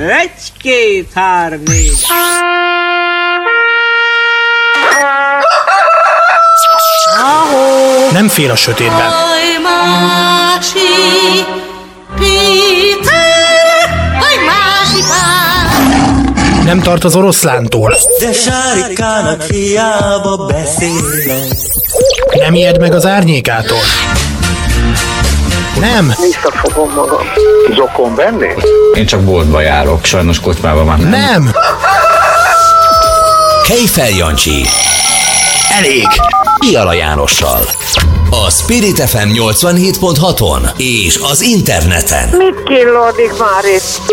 Egy, két, három, négy. Nem fél a sötétben. Nem tart az oroszlántól. De sárikának hiába beszélek. Nem ijed meg az árnyékától. Nem. Visszafogom magam. Zokon venni? Én csak boltba járok, sajnos kocsmában már nem. Nem. Kejfel Jancsi. Elég. Iala Jánossal. A Spirit FM 87.6-on és az interneten. Mit killódik már itt?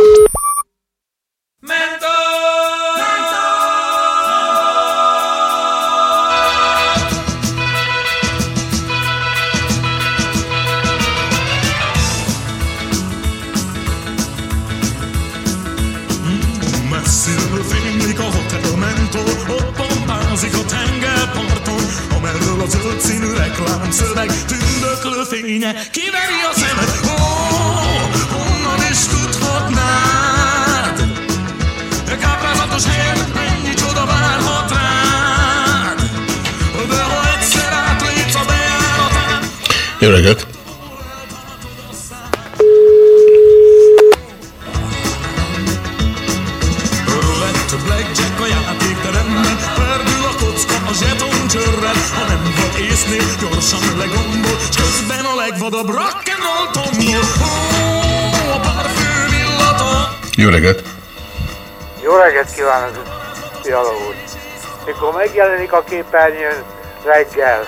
Képernyőn reggel,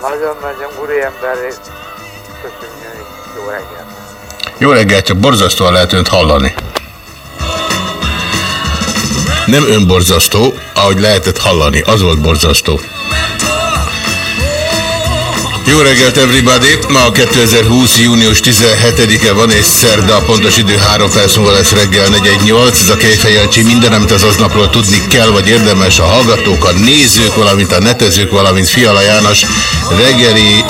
nagyon-nagyon úriember, köszönjük, jó reggelt! Jó reggelt, csak borzasztóan lehet önt hallani. Nem önborzasztó, ahogy lehetett hallani. Az volt borzasztó. Jó reggelt, everybody! Ma 2020. június 17-e van, és szerda, a pontos idő 3 perc lesz reggel 418. Ez a Kejfej Jancsi minden, amit az aznapról tudni kell, vagy érdemes a hallgatók, a nézők, valamint a netezők, valamint Fiala János reggeli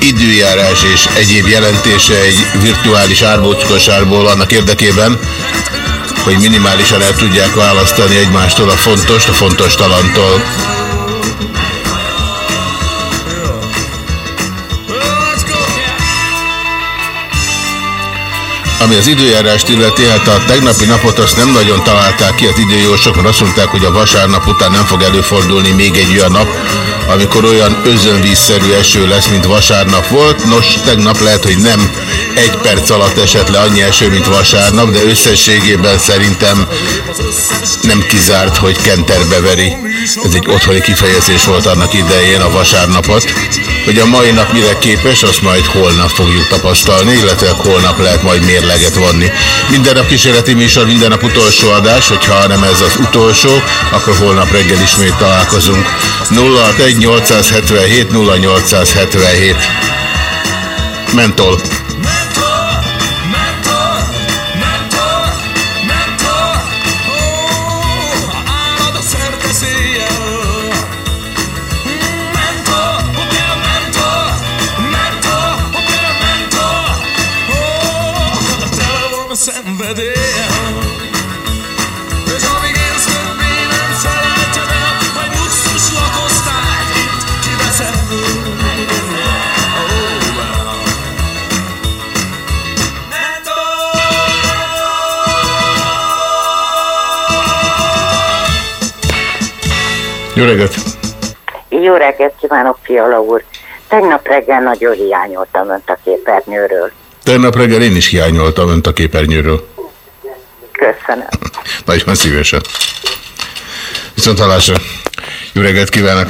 időjárás és egyéb jelentése egy virtuális árbóckosárból annak érdekében, hogy minimálisan el tudják választani egymástól a fontos, a fontos talantól. Ami az időjárást illeti, hát a tegnapi napot azt nem nagyon találták ki az időjósok, mert azt mondták, hogy a vasárnap után nem fog előfordulni még egy olyan nap, amikor olyan özönvízszerű eső lesz, mint vasárnap volt. Nos, tegnap lehet, hogy nem egy perc alatt esett le annyi eső, mint vasárnap, de összességében szerintem nem kizárt, hogy kenterbe veri. Ez egy otthoni kifejezés volt annak idején a vasárnapot. Hogy a mai nap mire képes, azt majd holnap fogjuk tapasztalni, illetve holnap lehet majd mérleget vonni. Minden nap kísérleti műsor, minden nap utolsó adás, hogyha nem ez az utolsó, akkor holnap reggel ismét találkozunk. 061 877 0877 Mentol. Jó reggelt! Jó reggelt kívánok, Fiala úr! Tegnap reggel nagyon hiányoltam önt a képernyőről. Tegnap reggel én is hiányoltam önt a képernyőről. Köszönöm. Nagyon szívesen. Viszont hallásra. Jó reggelt kívánok!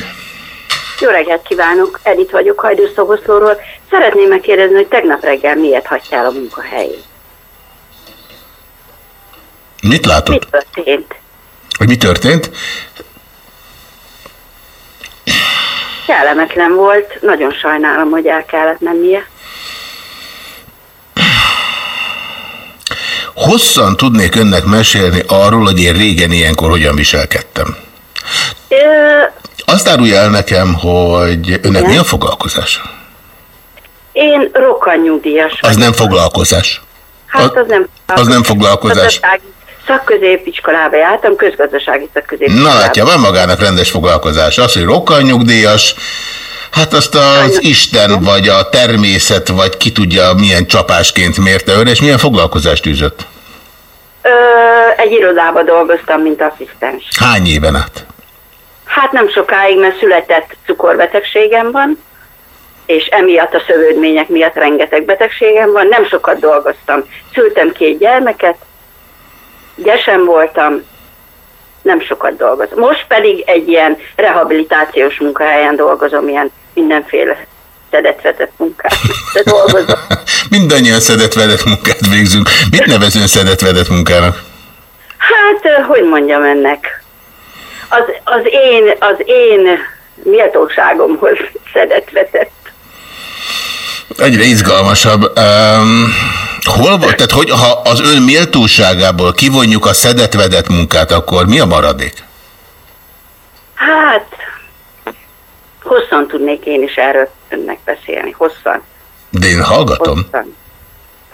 Jó reggelt kívánok, Edith vagyok Hajdúszoboszlóról. Szeretném megkérdezni, hogy tegnap reggel miért hagytál a munkahelyét? Mit látott? Mi történt? Hogy mi történt? Kellemetlen volt, nagyon sajnálom, hogy el kellett mennie. Hosszan tudnék önnek mesélni arról, hogy én régen ilyenkor hogyan viselkedtem. Ö, Azt árulja el nekem, hogy önnek mi a foglalkozás? én rokkanyugdíjas Az vagyok. nem foglalkozás. Hát az nem Az nem foglalkozás. Gazdasági Szakközépiskolába jártam, közgazdasági szakközépiskolába. Na látja, van magának rendes foglalkozás. Az, hogy rokkal nyugdíjas, hát azt az Isten, vagy a természet, vagy ki tudja milyen csapásként mérte ön, és milyen foglalkozást űzött. Ö, egy irodába dolgoztam, mint asszisztens. Hány éven át? Hát nem sokáig, mert született cukorbetegségem van, és emiatt a szövődmények miatt rengeteg betegségem van. Nem sokat dolgoztam. Szültem két gyermeket, gyesen voltam, nem sokat dolgozom. Most pedig egy ilyen rehabilitációs munkahelyen dolgozom, ilyen mindenféle szedetvetett munkát, de dolgozom. Mindannyian szedetvedett munkát végzünk. Mit nevezünk szedetvedett munkának? Hát, ö, hogy mondjam ennek? Az, az én, az én méltóságomhoz szedetvetett. Egyre izgalmasabb. Um, hol volt? Tehát, hogy ha az ön méltóságából kivonjuk a szedetvedett munkát, akkor mi a maradék? Hát, hosszan tudnék én is erről önnek beszélni, hosszan. De én hallgatom. hosszan.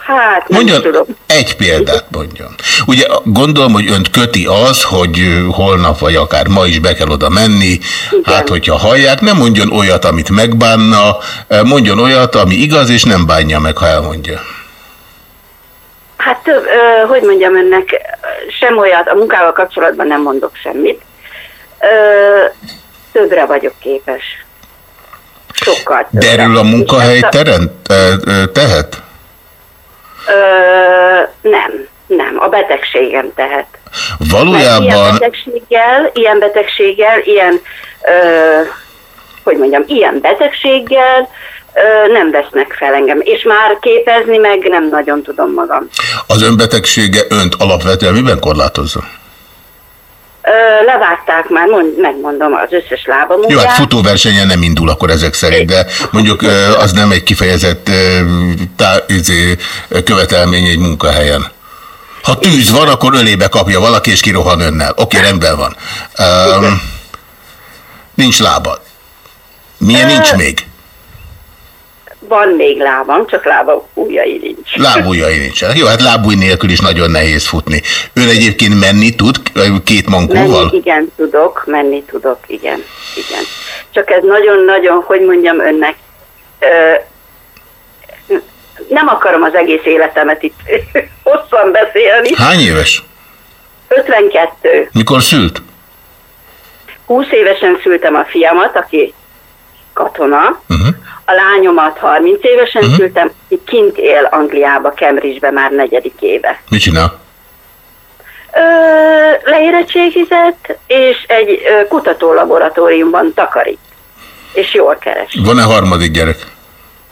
Hát, nem Mondjon tudom. egy példát mondjon. Ugye gondolom, hogy önt köti az, hogy holnap vagy akár ma is be kell oda menni, hát hogyha hallják, nem mondjon olyat, amit megbánna, mondjon olyat, ami igaz, és nem bánja meg, ha elmondja. Hát több, hogy mondjam önnek, sem olyat, a munkával kapcsolatban nem mondok semmit. Többre vagyok képes. Sokkal többre. erről a munkahely ö, tehet? Ö, nem, nem, a betegségem tehet. Mert ilyen Valójában betegséggel, ilyen betegséggel, ilyen, ö, hogy mondjam, ilyen betegséggel ö, nem vesznek fel engem. És már képezni meg nem nagyon tudom magam. az önbetegsége önt alapvetően miben korlátozza? Ö, levágták már, mond, megmondom, az összes lábam Jó, hát futóversenyen nem indul akkor ezek szerint, de mondjuk az nem egy kifejezett tá, izé, követelmény egy munkahelyen. Ha tűz van, akkor ölébe kapja valaki, és kirohan önnel. Oké, rendben van. Um, nincs lábad. Milyen nincs még? Van még lábam, csak lábam ujjai nincs. Lábujjai nincsenek. Jó, hát lábúj nélkül is nagyon nehéz futni. Ön egyébként menni tud két mankóval? Menni, igen, tudok, menni tudok, igen, igen. Csak ez nagyon-nagyon, hogy mondjam önnek, ö, nem akarom az egész életemet itt hosszan beszélni. Hány éves? 52. Mikor szült? 20 évesen szültem a fiamat, aki katona. Uh-huh. A lányomat 30 évesen uh-huh. szültem, aki kint él Angliába, Cambridge-be már negyedik éve. Mit csinál? Ö, leérettségizett, és egy ö, kutatólaboratóriumban takarít. És jól keres. Van-e harmadik gyerek?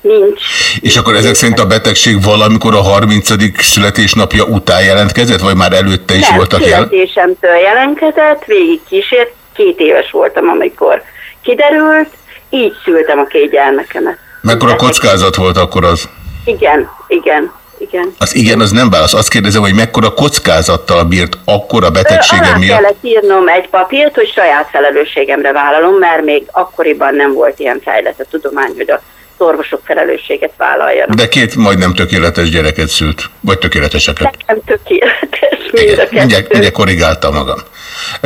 Nincs. És akkor ezek szerint a betegség valamikor a 30. születésnapja után jelentkezett, vagy már előtte is Nem, voltak jel? születésemtől jelentkezett, végig kísért, két éves voltam, amikor kiderült, így szültem a két gyermekemet. Mekkora kockázat volt akkor az? Igen, igen, igen. Az igen, az nem válasz. Azt kérdezem, hogy mekkora kockázattal bírt akkor a betegsége Alá miatt? kellett írnom egy papírt, hogy saját felelősségemre vállalom, mert még akkoriban nem volt ilyen fejlett a tudomány, hogy a orvosok felelősséget vállaljanak. De két majdnem tökéletes gyereket szült. Vagy tökéleteseket. Nem tökéletes mind a mindjárt, mindjárt korrigálta magam.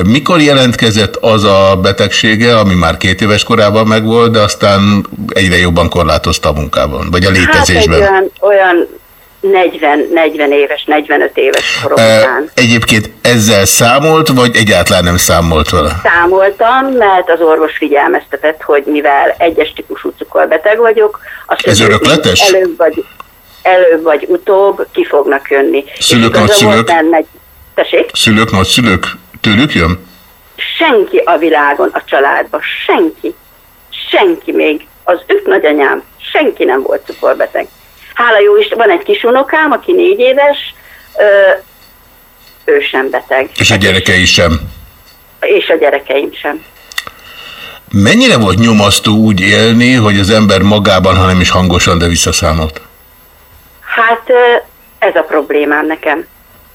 Mikor jelentkezett az a betegsége, ami már két éves korában megvolt, de aztán egyre jobban korlátozta a munkában, vagy a Hát egy létezésben? olyan, olyan 40, 40 éves, 45 éves korom után. Egyébként ezzel számolt, vagy egyáltalán nem számolt vele? Számoltam, mert az orvos figyelmeztetett, hogy mivel egyes típusú cukorbeteg vagyok, a Ez örökletes? Előbb vagy, előbb vagy utóbb ki fognak jönni. Szülők, nagyszülők? Megy... Tessék? Szülők, nagyszülők, tőlük jön? Senki a világon, a családban, senki, senki még, az öt nagyanyám, senki nem volt cukorbeteg. Hála jó is, van egy kis unokám, aki négy éves, ő sem beteg. És a gyerekei sem. És a gyerekeim sem. Mennyire volt nyomasztó úgy élni, hogy az ember magában, hanem is hangosan, de visszaszámolt? Hát ez a problémám nekem,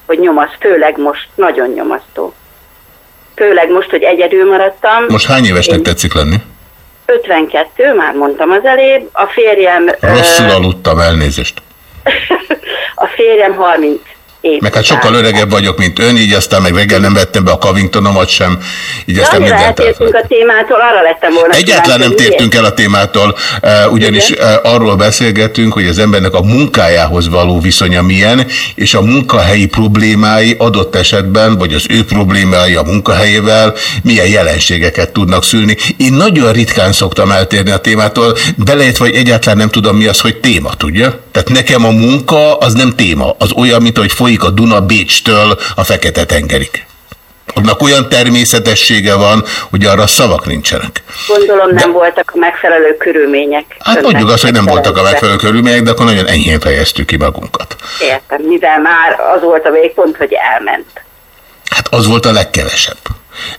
hogy nyomasz, főleg most, nagyon nyomasztó. Főleg most, hogy egyedül maradtam. Most hány évesnek Én tetszik lenni? 52, már mondtam az elébb. A férjem... Rosszul aludtam, elnézést. A férjem 30 év. Meg hát sokkal öregebb vagyok, mint ön, így aztán meg reggel nem vettem be a Covingtonomat sem, így aztán annyira mindent eltértünk a témától, arra lettem volna. Egyáltalán nem tértünk el a témától, eh, ugyanis Igen. eh, arról beszélgetünk, hogy az embernek a munkájához való viszonya milyen, és a munkahelyi problémái adott esetben, vagy az ő problémái a munkahelyével milyen jelenségeket tudnak szülni. Én nagyon ritkán szoktam eltérni a témától, beleértve, vagy egyáltalán nem tudom mi az, hogy téma, tudja? Tehát nekem a munka az nem téma, az olyan, mint hogy folyik a Duna Bécstől a Fekete-tengerig. Annak olyan természetessége van, hogy arra szavak nincsenek. Gondolom nem voltak a megfelelő körülmények. Hát önnek mondjuk azt, hogy nem voltak a megfelelő körülmények, de akkor nagyon enyhén fejeztük ki magunkat. Értem, mivel már az volt a végpont, hogy elment. Hát az volt a legkevesebb.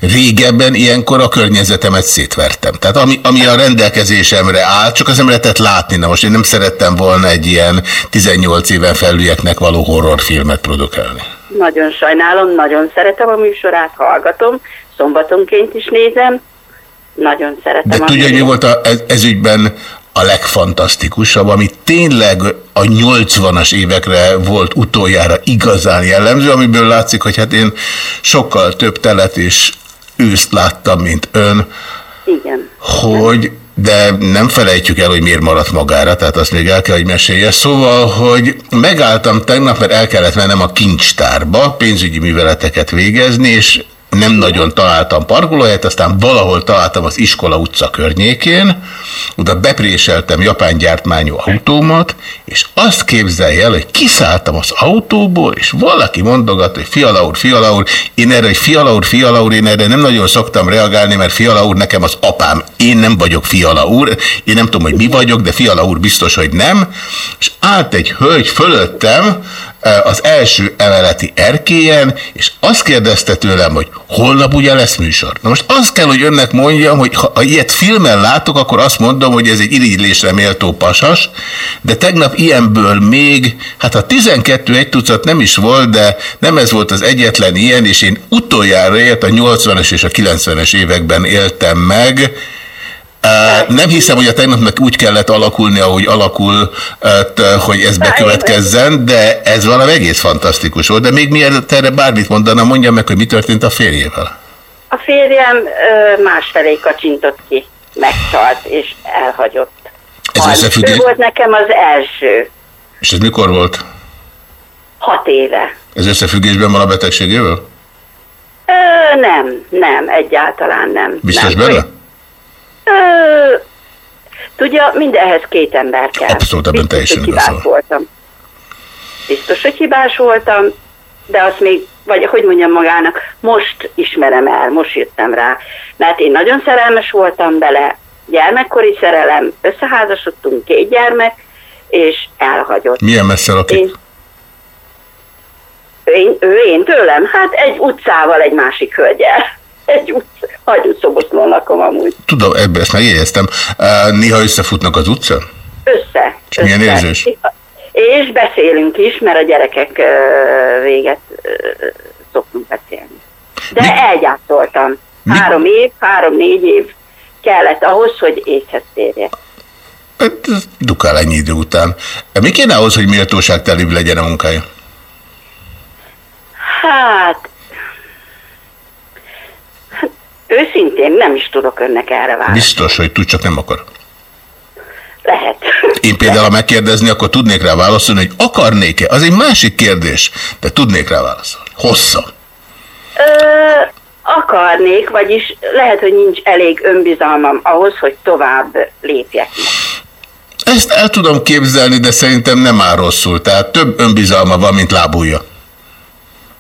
Régebben ilyenkor a környezetemet szétvertem. Tehát ami, ami a rendelkezésemre áll, csak az nem lehetett látni. Na most én nem szerettem volna egy ilyen 18 éven felülieknek való horrorfilmet produkálni. Nagyon sajnálom, nagyon szeretem a műsorát, hallgatom, szombatonként is nézem, nagyon szeretem De tudja, hogy mi volt a, ez, ez ügyben a legfantasztikusabb, ami tényleg a 80-as évekre volt utoljára igazán jellemző, amiből látszik, hogy hát én sokkal több telet és őszt láttam, mint ön, Igen. hogy de nem felejtjük el, hogy miért maradt magára, tehát azt még el kell, hogy mesélje. Szóval, hogy megálltam tegnap, mert el kellett mennem a kincstárba pénzügyi műveleteket végezni, és nem nagyon találtam parkolóhelyet, aztán valahol találtam az iskola utca környékén, oda bepréseltem japán gyártmányú autómat, és azt képzelj el, hogy kiszálltam az autóból, és valaki mondogat, hogy fiala úr, fiala úr, én erre, hogy fiala úr, fiala úr, én erre nem nagyon szoktam reagálni, mert fiala úr nekem az apám, én nem vagyok fiala úr, én nem tudom, hogy mi vagyok, de fiala úr biztos, hogy nem, és állt egy hölgy fölöttem, az első emeleti erkélyen, és azt kérdezte tőlem, hogy holnap ugye lesz műsor. Na most azt kell, hogy önnek mondjam, hogy ha, ha ilyet filmen látok, akkor azt mondom, hogy ez egy irigylésre méltó pasas, de tegnap ilyenből még, hát a 12 egy tucat nem is volt, de nem ez volt az egyetlen ilyen, és én utoljára élt a 80-es és a 90-es években éltem meg, nem hiszem, hogy a tegnapnak úgy kellett alakulni, ahogy alakul, hogy ez bekövetkezzen, de ez valami egész fantasztikus volt. De még mielőtt erre bármit mondana, mondja meg, hogy mi történt a férjével. A férjem másfelé kacsintott ki, megcsalt és elhagyott. Ez összefüggés? Ő volt nekem az első, És ez mikor volt? hat éve. Ez összefüggésben van a betegségével? Ö, nem, nem, egyáltalán nem. Biztos nem. benne? Ö, tudja, mindenhez két ember kell. Abszolút, ebben teljesen hogy igaz hibás van. voltam. Biztos, hogy hibás voltam, de azt még, vagy hogy mondjam magának, most ismerem el, most jöttem rá. Mert én nagyon szerelmes voltam bele, gyermekkori szerelem, összeházasodtunk, két gyermek, és elhagyott. Milyen messze lakik? Én, én, ő én tőlem? Hát egy utcával egy másik hölgyel. Egy utca, hagyószoboszlón lakom amúgy. Tudom, ebbe ezt megjegyeztem. Néha összefutnak az utcán? Össze. És milyen össze. érzés? És beszélünk is, mert a gyerekek véget szoktunk beszélni. De Mi- elgyászoltam. Mi- Három év, három-négy év kellett ahhoz, hogy észhez térjek. Hát, Dukál ennyi idő után. Mi kéne ahhoz, hogy méltóságtelibb legyen a munkája? Hát, hát, őszintén nem is tudok önnek erre válaszolni. Biztos, hogy tud, csak nem akar. Lehet. Én például, ha megkérdezni, akkor tudnék rá válaszolni, hogy akarnék-e? Az egy másik kérdés, de tudnék rá válaszolni. Hossza. Ö, akarnék, vagyis lehet, hogy nincs elég önbizalmam ahhoz, hogy tovább lépjek. Ezt el tudom képzelni, de szerintem nem áll rosszul. Tehát több önbizalma van, mint lábúja.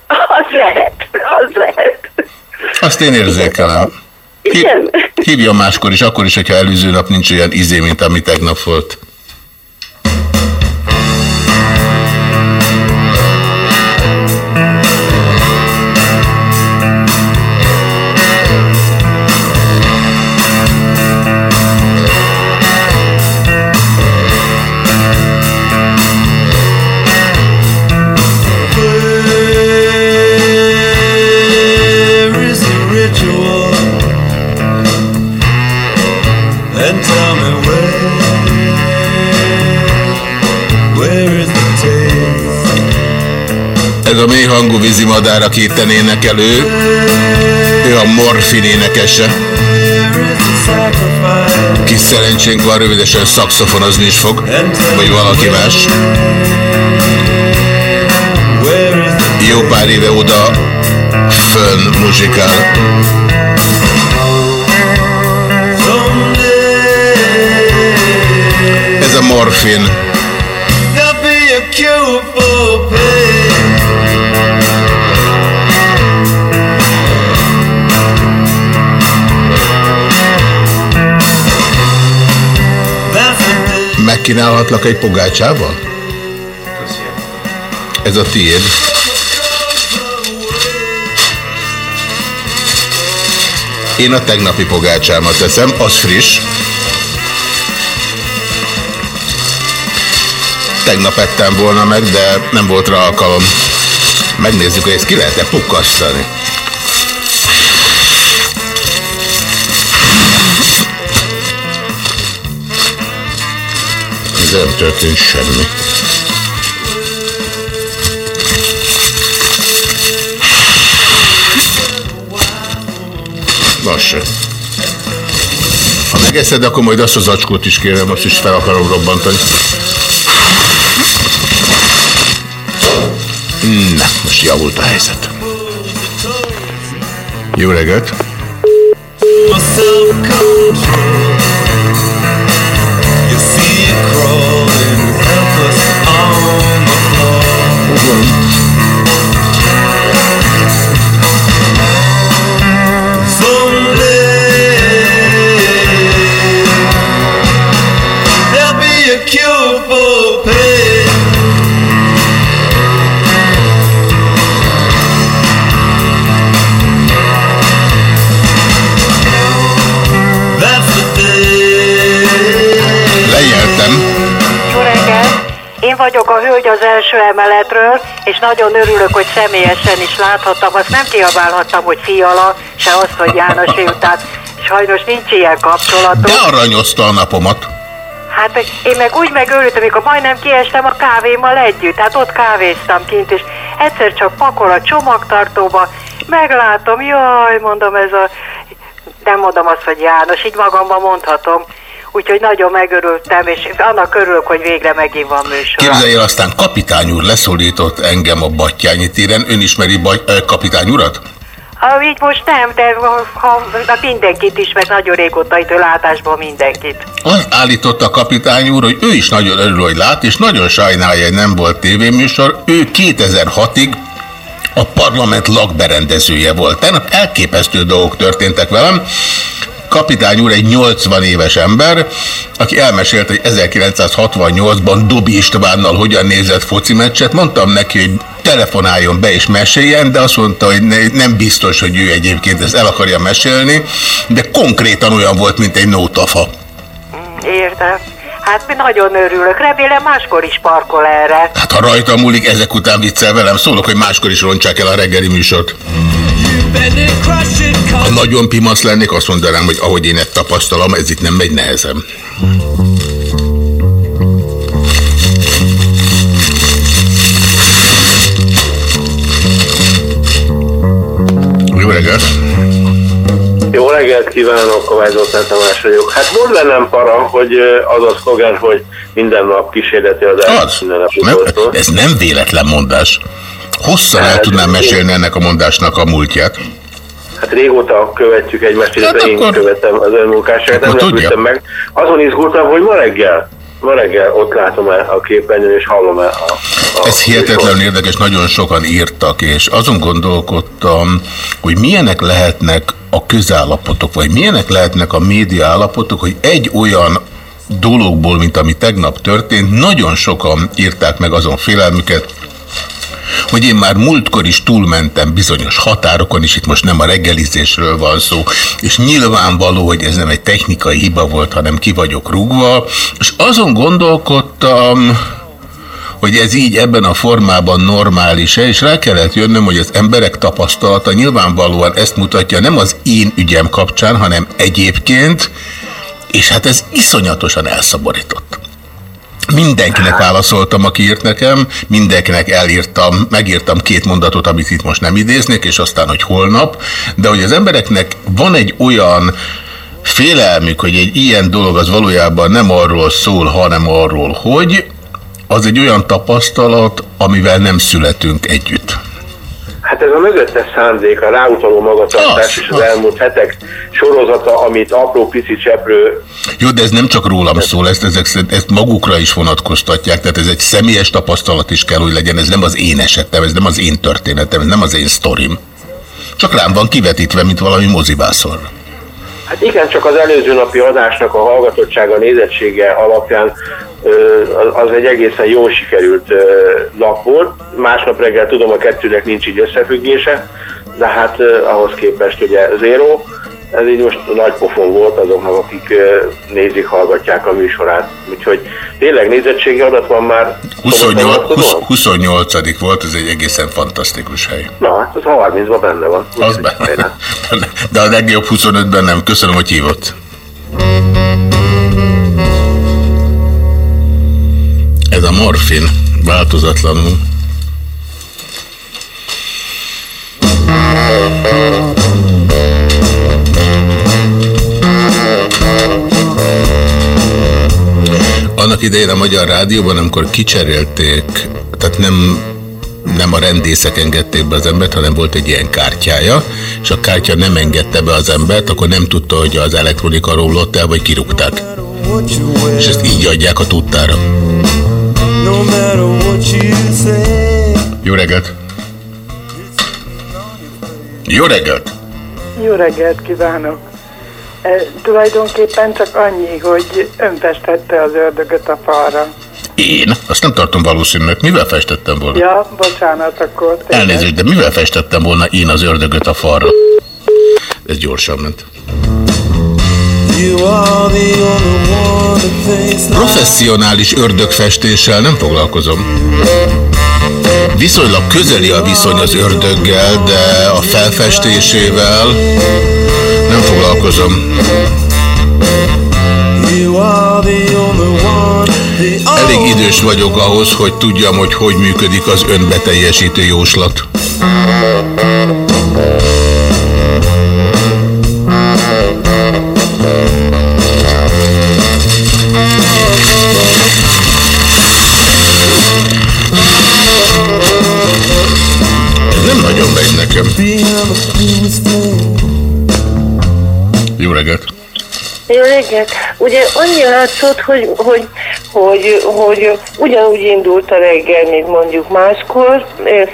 Az lehet, az lehet. Azt én érzékelem. Igen. hívjon máskor is, akkor is, hogyha előző nap nincs olyan izé, mint ami tegnap volt. Aki itten énekelő, ő a morfin énekese. Kis szerencsénk van, rövidesen szakszofonozni is fog, vagy valaki más. Jó pár éve oda fönn muzsikál. Ez a morfin. There'll be a cure for pain. Megkínálhatlak egy pogácsával? Ez a tiéd. Én a tegnapi pogácsámat teszem, az friss. Tegnap ettem volna meg, de nem volt rá alkalom. Megnézzük, hogy ezt ki lehet-e pukkasztani. Ez nem történt semmi. Lassan. Ha megeszed, akkor majd azt az acskót is kérem, azt is fel akarom robbantani. Na, most javult a helyzet. Jó reggelt! My self-control. Az első emeletről, és nagyon örülök, hogy személyesen is láthattam. Azt nem kiabálhattam, hogy fiala, se azt, hogy János tehát sajnos nincs ilyen kapcsolatunk. De aranyozta a napomat. Hát én meg úgy megörültem, amikor majdnem kiestem a kávémmal együtt. Hát ott kávéztam kint, és egyszer csak pakol a csomagtartóba, meglátom, jaj, mondom ez a... Nem mondom azt, hogy János, így magamban mondhatom. Úgyhogy nagyon megörültem, és annak örülök, hogy végre megint van műsor. Képzelj el, aztán kapitány úr leszólított engem a Battyányi téren. Ön ismeri Baty- ö, kapitány urat? Ha így most nem, de ha, ha mindenkit is, meg nagyon régóta itt látásban mindenkit. Az állította a kapitány úr, hogy ő is nagyon örül, hogy lát, és nagyon sajnálja, hogy nem volt tévéműsor. Ő 2006-ig a parlament lakberendezője volt. Tegnap elképesztő dolgok történtek velem. Kapitány úr egy 80 éves ember, aki elmesélte, hogy 1968-ban Dobi Istvánnal hogyan nézett foci meccset. Mondtam neki, hogy telefonáljon be és meséljen, de azt mondta, hogy ne, nem biztos, hogy ő egyébként ezt el akarja mesélni, de konkrétan olyan volt, mint egy nótafa. Értem. Hát mi nagyon örülök. Remélem máskor is parkol erre. Hát ha rajta múlik, ezek után viccel velem, szólok, hogy máskor is rontsák el a reggeli műsort. Ha nagyon pimasz lennék, azt mondanám, hogy ahogy én ezt tapasztalom, ez itt nem megy nehezem. Jó reggelt! Jó reggelt kívánok, Kovács Zoltán Tamás vagyok. Hát mondd le nem para, hogy az a szlogen, hogy minden nap kísérleti Az. minden nap utolsó. ez nem véletlen mondás. Hosszan el tudnám mesélni ennek a mondásnak a múltját. Hát régóta követjük egymást, illetve Hát én akkor- követem az ön munkásságát, nem lepődtem meg. Azon izgultam, hogy ma reggel, ma reggel ott látom el a képernyőn, és hallom el a, a Ez hihetetlenül érdekes, nagyon sokan írtak, és azon gondolkodtam, hogy milyenek lehetnek a közállapotok, vagy milyenek lehetnek a média állapotok, hogy egy olyan dologból, mint ami tegnap történt, nagyon sokan írták meg azon félelmüket, hogy én már múltkor is túlmentem bizonyos határokon, és itt most nem a reggelizésről van szó, és nyilvánvaló, hogy ez nem egy technikai hiba volt, hanem ki vagyok rúgva, és azon gondolkodtam, hogy ez így ebben a formában normális-e, és rá kellett jönnöm, hogy az emberek tapasztalata nyilvánvalóan ezt mutatja nem az én ügyem kapcsán, hanem egyébként, és hát ez iszonyatosan elszaborított. Mindenkinek válaszoltam, aki írt nekem, mindenkinek elírtam, megírtam két mondatot, amit itt most nem idéznék, és aztán, hogy holnap, de hogy az embereknek van egy olyan félelmük, hogy egy ilyen dolog az valójában nem arról szól, hanem arról, hogy az egy olyan tapasztalat, amivel nem születünk együtt. Hát ez a mögöttes szándék, a ráutaló magatartás és az elmúlt hetek sorozata, amit apró pici cseprő Jó, de ez nem csak rólam szól, ezt, ezek, ezt magukra is vonatkoztatják, tehát ez egy személyes tapasztalat is kell, hogy legyen, ez nem az én esetem, ez nem az én történetem, ez nem az én sztorim. Csak rám van kivetítve, mint valami mozivászor. Hát igen, csak az előző napi adásnak a hallgatottsága, nézettsége alapján az- egy egészen jól sikerült nap volt. Másnap reggel tudom, a kettőnek nincs így összefüggése, de hát ahhoz képest ugye zéró. Ez így most nagy pofon volt azoknak, akik nézik, hallgatják a műsorát. Úgyhogy tényleg nézettségi adat van már. 28, Szombaton, 20, tudom? 28 volt, ez egy egészen fantasztikus hely. Na, hát az 30-ban benne van. Az benne. De a legjobb 25-ben nem. Köszönöm, hogy hívott. A morfin változatlanul. Annak idején a Magyar Rádióban, amikor kicserélték, tehát nem nem a rendészek engedték be az embert, hanem volt egy ilyen kártyája, és a kártya nem engedte be az embert, akkor nem tudta, hogy az elektronika romlott el, vagy kirúgták. És ezt így adják a tudtára. Jó reggelt! Jó reggelt! Jó reggelt kívánok! E, tulajdonképpen csak annyi, hogy ön festette az ördögöt a falra. Én? Azt nem tartom valószínűnek. Mivel festettem volna? Ja, bocsánat, akkor tényleg. Elnézést, de mivel festettem volna én az ördögöt a falra? Ez gyorsan ment. Professzionális ördögfestéssel nem foglalkozom. Viszonylag közeli a viszony az ördöggel, de a felfestésével nem foglalkozom. Elég idős vagyok ahhoz, hogy tudjam, hogy hogy működik az önbeteljesítő jóslat. Nagyon megy nekem. Jó reggelt! Jó reggelt! Ugye annyi látszott, hogy, hogy, hogy, hogy ugyanúgy indult a reggel, mint mondjuk máskor,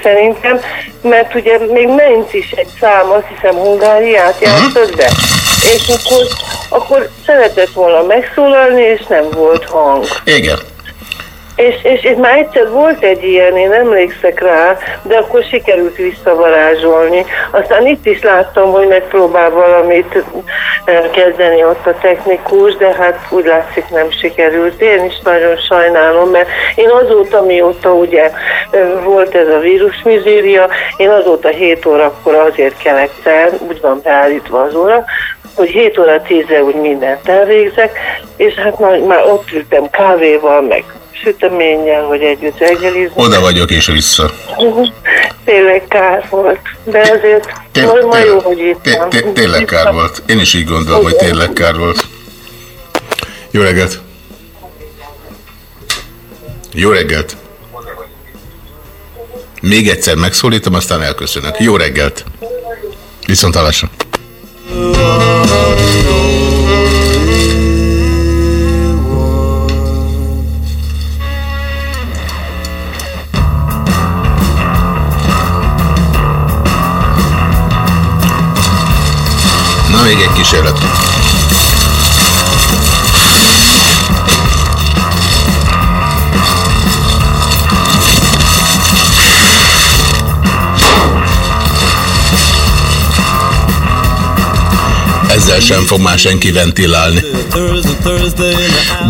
szerintem, mert ugye még Mainz is egy szám, azt hiszem Hungáriát játszott be, és akkor, akkor szeretett volna megszólalni, és nem volt hang. Igen. És, és, és már egyszer volt egy ilyen, én emlékszek rá, de akkor sikerült visszavarázsolni. Aztán itt is láttam, hogy megpróbál valamit eh, kezdeni ott a technikus, de hát úgy látszik nem sikerült. Én is nagyon sajnálom, mert én azóta, mióta ugye eh, volt ez a vírusmizéria, én azóta 7 órakor azért kelek fel, úgy van beállítva az óra, hogy 7 óra 10-re úgy mindent elvégzek, és hát már, már ott ültem kávéval, meg süteménnyel, hogy együtt reggelizni. Oda vagyok és vissza. Tényleg kár volt, de azért ma, ma jó, hogy itt Té- té- Tényleg kár volt. Én is így gondolom, hogy tényleg kár volt. Jó reggelt! Jó reggelt! Még egyszer megszólítom, aztán elköszönök. Jó reggelt! Viszont hallásra! Még egy kísérlet. Ezzel sem fog már senki ventilálni.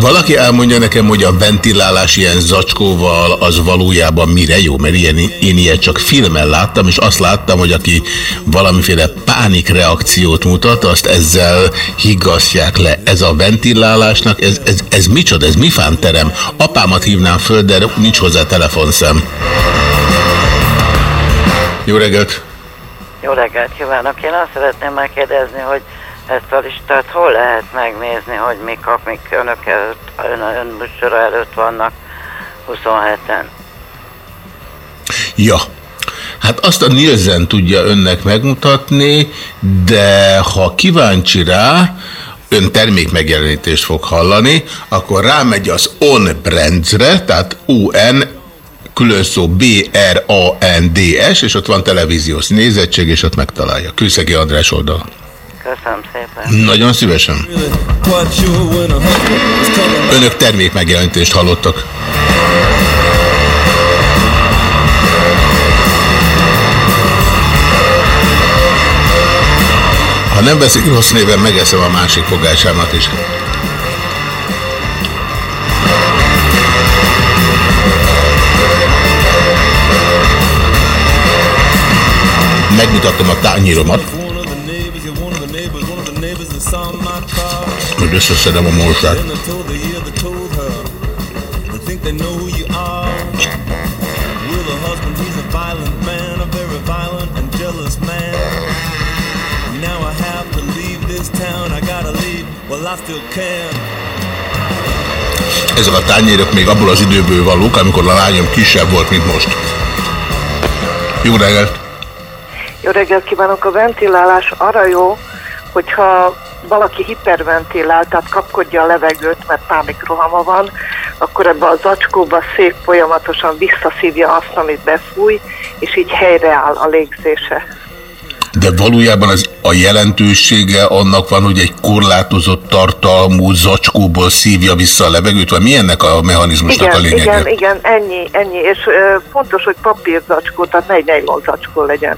Valaki elmondja nekem, hogy a ventilálás ilyen zacskóval az valójában mire jó, mert ilyen, én ilyet csak filmen láttam, és azt láttam, hogy aki valamiféle pánikreakciót mutat, azt ezzel higgasztják le. Ez a ventilálásnak, ez, ez, ez micsoda, ez mi fánterem? Apámat hívnám föl, de nincs hozzá telefonszem. Jó reggelt! Jó reggelt kívánok! Én azt szeretném megkérdezni, hogy ezt a listát hol lehet megnézni, hogy mik, amik önök előtt, ön, ön előtt vannak 27-en. Ja. Hát azt a Nielsen tudja önnek megmutatni, de ha kíváncsi rá, ön termék megjelenítést fog hallani, akkor rámegy az On Brands-re, tehát UN külön szó B-R-A-N-D-S, és ott van televíziós nézettség, és ott megtalálja. Kőszegi András oldal. Köszönöm szépen. Nagyon szívesen. Önök termék megjelentést hallottak. Ha nem veszik rossz néven, megeszem a másik fogásámat is. Megmutattam a tányéromat. Hogy összeszedem a can. Ezek a tányérok még abból az időből valók, amikor a lányom kisebb volt, mint most. Jó reggelt! Jó reggelt kívánok! A ventilálás arra jó, hogyha valaki hiperventilál, tehát kapkodja a levegőt, mert pánikrohama van, akkor ebbe a zacskóba szép folyamatosan visszaszívja azt, amit befúj, és így helyreáll a légzése. De valójában az a jelentősége annak van, hogy egy korlátozott tartalmú zacskóból szívja vissza a levegőt, vagy mi ennek a mechanizmusnak Igen, a lényege? igen, igen, ennyi, ennyi, és ö, fontos, hogy papírzacskó, tehát ne egy zacskó legyen.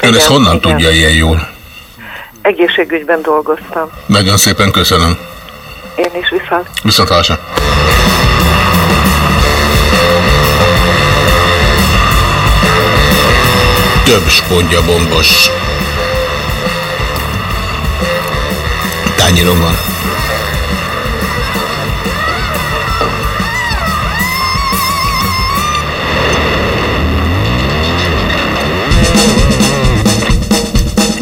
Ön ezt honnan igen. tudja ilyen jól? Egészségügyben dolgoztam. Nagyon szépen köszönöm. Én is viszont. Viszont hallásra. Több spondjabombos tányérom van.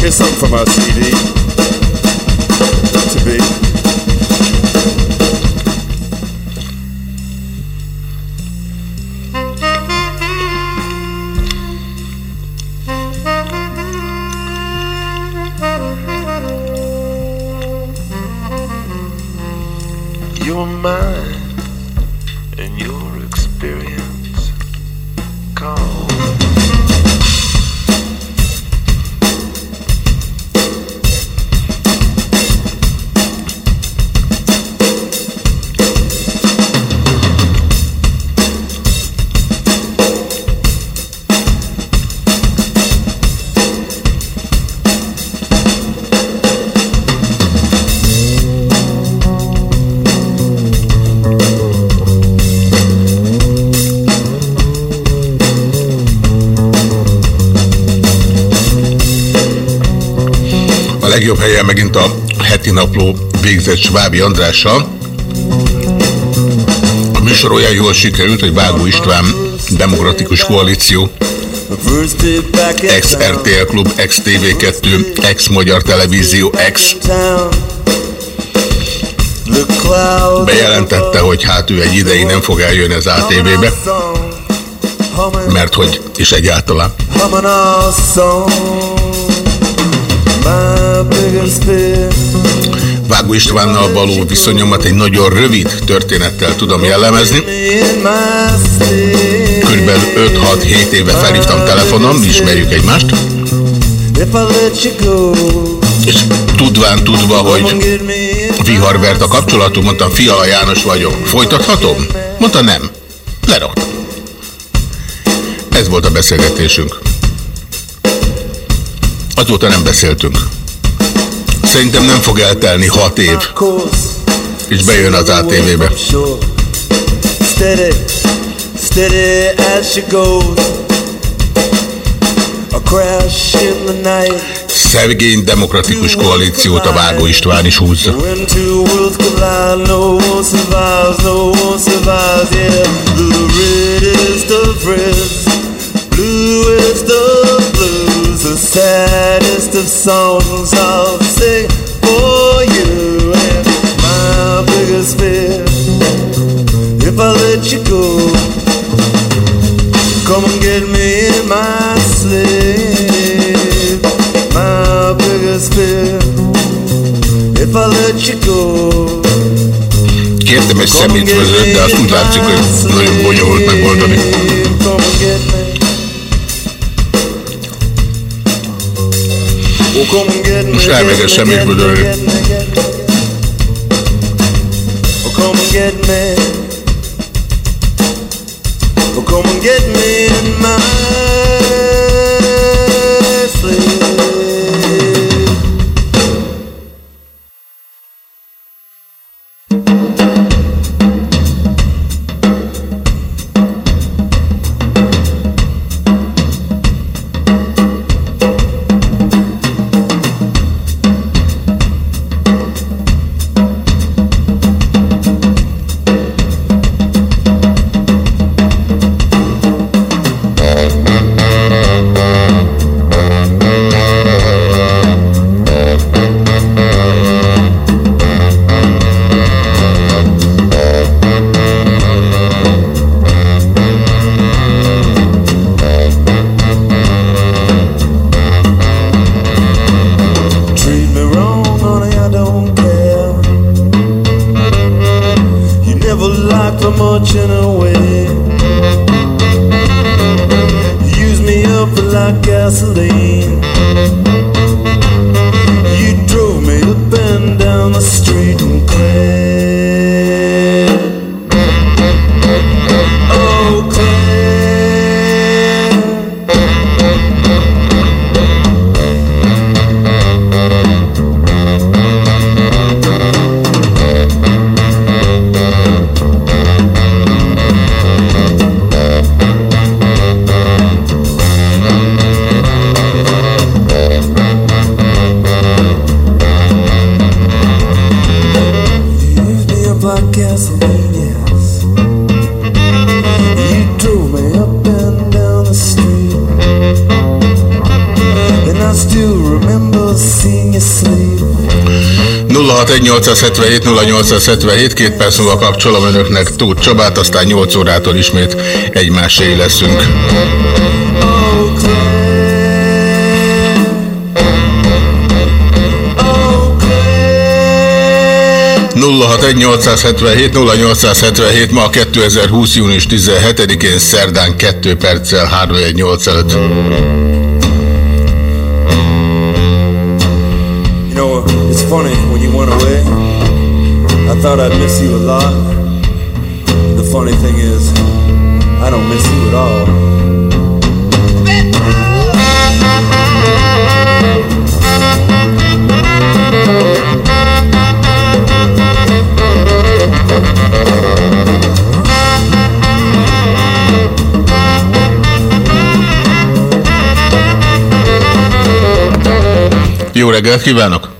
Here's something from our CD. To be. Your mind megint a heti napló végzett Svábi Andrással. A műsor olyan jól sikerült, hogy Vágó István Demokratikus Koalíció ex-RTL Klub, ex-TV2, ex-Magyar Televízió, ex bejelentette, hogy hát ő egy ideig nem fog eljönni az ATV-be, mert hogy is egyáltalán. Vágó Istvánnal való viszonyomat egy nagyon rövid történettel tudom jellemezni. Körülbelül 5-6-7 éve felhívtam telefonon, ismerjük egymást, és tudván tudva, hogy viharvert a kapcsolatunk, mondtam, Fiala János vagyok. Folytathatom? Mondta, nem. Leraktam. Ez volt a beszélgetésünk. Azóta nem beszéltünk. Szerintem nem fog eltelni hat év, és bejön az ATV-be. Steady. Szegény demokratikus koalíciót a Vágó István is húzza. Of of saddest of songs I'll sing for you. And my biggest fear, if I let you go, come and get me in my sleep. My biggest fear, if I let you go. Kértem egy szemétvezőt, de azt úgy látszik, hogy nagyon bonyolult megoldani. Most elmegy a szemétvezőre. Oh, come and get me. Liked me much in a way. You use me up like gasoline. 061 0877 két perc múlva kapcsolom önöknek Tóth Csabát, aztán 8 órától ismét egymásé leszünk. Claire. Claire. 061 877 0877 ma 2020. június 17-én szerdán 2 perccel 318 előtt. You know, it's funny I thought I'd miss you a lot. The funny thing is, I don't miss you at all. Jó reggelt kívánok!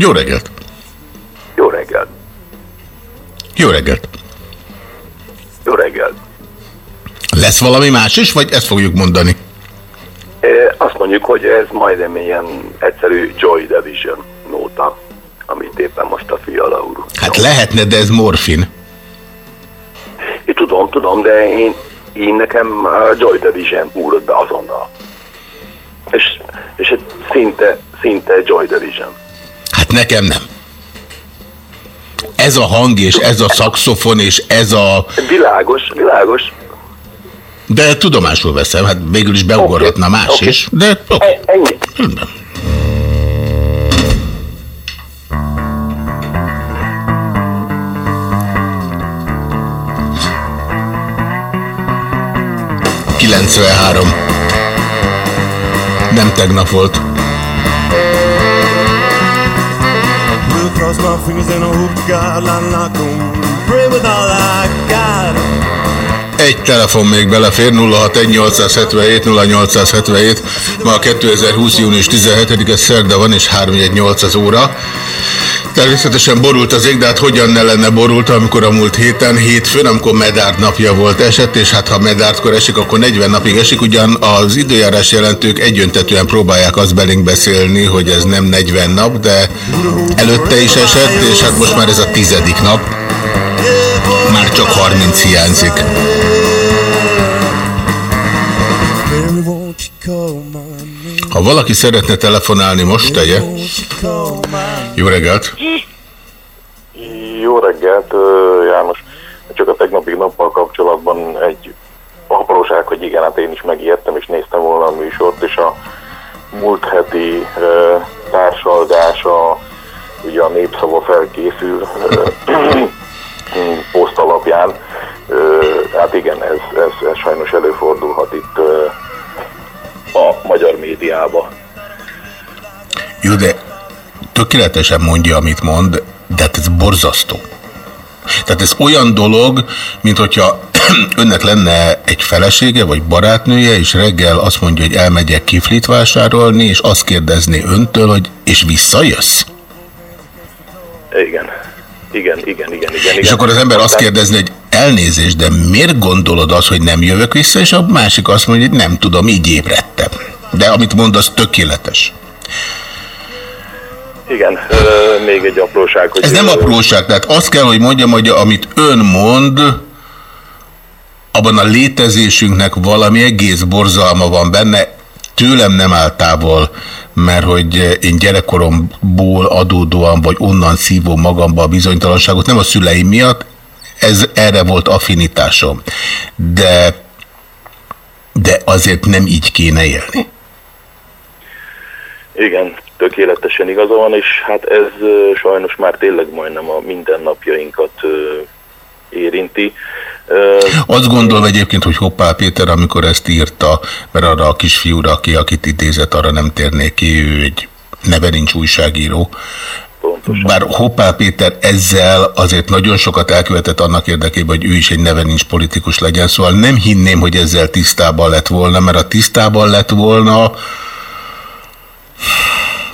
Jó reggelt! Jó reggelt! Jó reggelt! Jó reggelt! Lesz valami más is, vagy ezt fogjuk mondani? Azt mondjuk, hogy ez majdnem ilyen egyszerű Joy Division nóta, amit éppen most a Fiala úr. Hát lehetne, de ez morfin. Én tudom, tudom, de én, én nekem a Joy Division úrott be azonnal. És, és egy szinte, szinte Joy Division. Nekem nem. Ez a hang és ez a szakszofon és ez a... Világos, világos. De tudomásul veszem, hát végül is beugorhatna más oké. is, de oké. E- Ennyi. Rendben. Kilencvenhárom. Nem tegnap volt. My fingers and I hope God I'm not gonna pray with all I got. Egy telefon még belefér, 061877 0877. Ma a 2020. június 17-e szerda van, és 318 az óra. Természetesen borult az ég, de hát hogyan ne lenne borult, amikor a múlt héten, hétfőn, amikor Medárd napja volt esett, és hát ha Medárdkor esik, akkor 40 napig esik, ugyan az időjárás jelentők egyöntetően próbálják azt belénk beszélni, hogy ez nem 40 nap, de előtte is esett, és hát most már ez a tizedik nap. Már csak 30 hiányzik. Ha valaki szeretne telefonálni, most tegye. Jó reggelt! Jó reggelt, János. Csak a tegnapi nappal kapcsolatban egy apróság, hogy igen, hát én is megijedtem, és néztem volna a műsort, és a múlt heti társalgása, ugye a népszava felkészül poszt alapján. Hát igen, ez, ez, ez sajnos előfordulhat itt a magyar médiába. Jó, de tökéletesen mondja, amit mond, de hát ez borzasztó. Tehát ez olyan dolog, mint hogyha önnek lenne egy felesége vagy barátnője, és reggel azt mondja, hogy elmegyek kiflit vásárolni, és azt kérdezni öntől, hogy és visszajössz? Igen. Igen, igen, igen, igen. És akkor az ember azt kérdezni, hogy elnézést, de miért gondolod azt, hogy nem jövök vissza, és a másik azt mondja, hogy nem tudom, így ébredtem. De amit mondasz, tökéletes. Igen, ö, még egy apróság, hogy... Ez nem apróság, tehát azt kell, hogy mondjam, hogy amit ön mond, abban a létezésünknek valami egész borzalma van benne, tőlem nem áll távol, mert hogy én gyerekkoromból adódóan, vagy onnan szívom magamba a bizonytalanságot, nem a szüleim miatt, ez erre volt affinitásom. De, de azért nem így kéne élni. Igen, tökéletesen igaza van, és hát ez sajnos már tényleg majdnem a mindennapjainkat érinti. Azt gondolom egyébként, hogy Hoppá Péter, amikor ezt írta, mert arra a kisfiúra, aki, akit idézett, arra nem térnék ki, ő egy neve nincs újságíró. Bár Hoppá Péter ezzel azért nagyon sokat elkövetett annak érdekében, hogy ő is egy neve nincs politikus legyen, szóval nem hinném, hogy ezzel tisztában lett volna, mert a tisztában lett volna,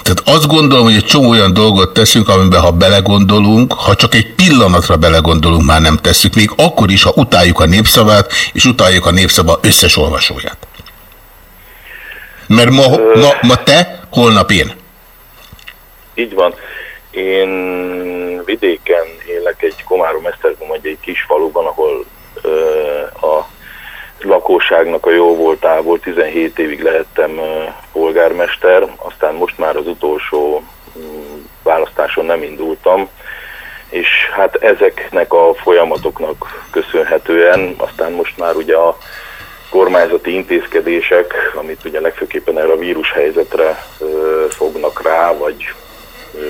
tehát azt gondolom, hogy egy csomó olyan dolgot teszünk, amiben ha belegondolunk, ha csak egy pillanatra belegondolunk, már nem tesszük, még akkor is, ha utáljuk a népszavát, és utáljuk a népszava összes olvasóját. Mert ma, ma, ma te, holnap én. Így van. Én vidéken élek egy Komárom Esztergom, egy, egy kis faluban, ahol ö, a lakosságnak a jó voltából 17 évig lehettem polgármester, aztán most már az utolsó mm, választáson nem indultam, és hát ezeknek a folyamatoknak köszönhetően, aztán most már ugye a kormányzati intézkedések, amit ugye legfőképpen erre a vírushelyzetre fognak rá, vagy,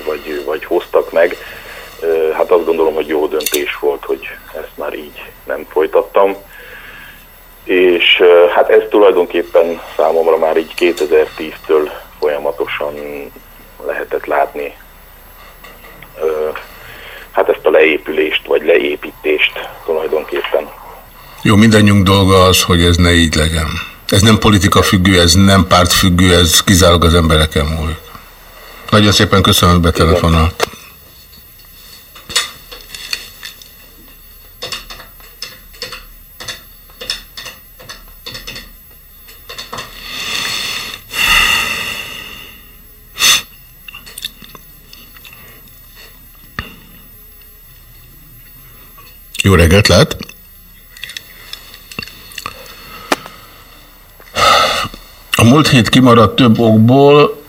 vagy, vagy hoztak meg, hát azt gondolom, hogy jó döntés volt, hogy ezt már így nem folytattam. És hát ez tulajdonképpen számomra már így 2010-től folyamatosan lehetett látni hát ezt a leépülést, vagy leépítést tulajdonképpen. Jó, mindannyiunk dolga az, hogy ez ne így legyen. Ez nem politika függő, ez nem párt függő, ez kizárólag az embereken múlik. Nagyon szépen köszönöm, hogy betelefonált. Jó reggelt lehet! A múlt hét kimaradt több okból.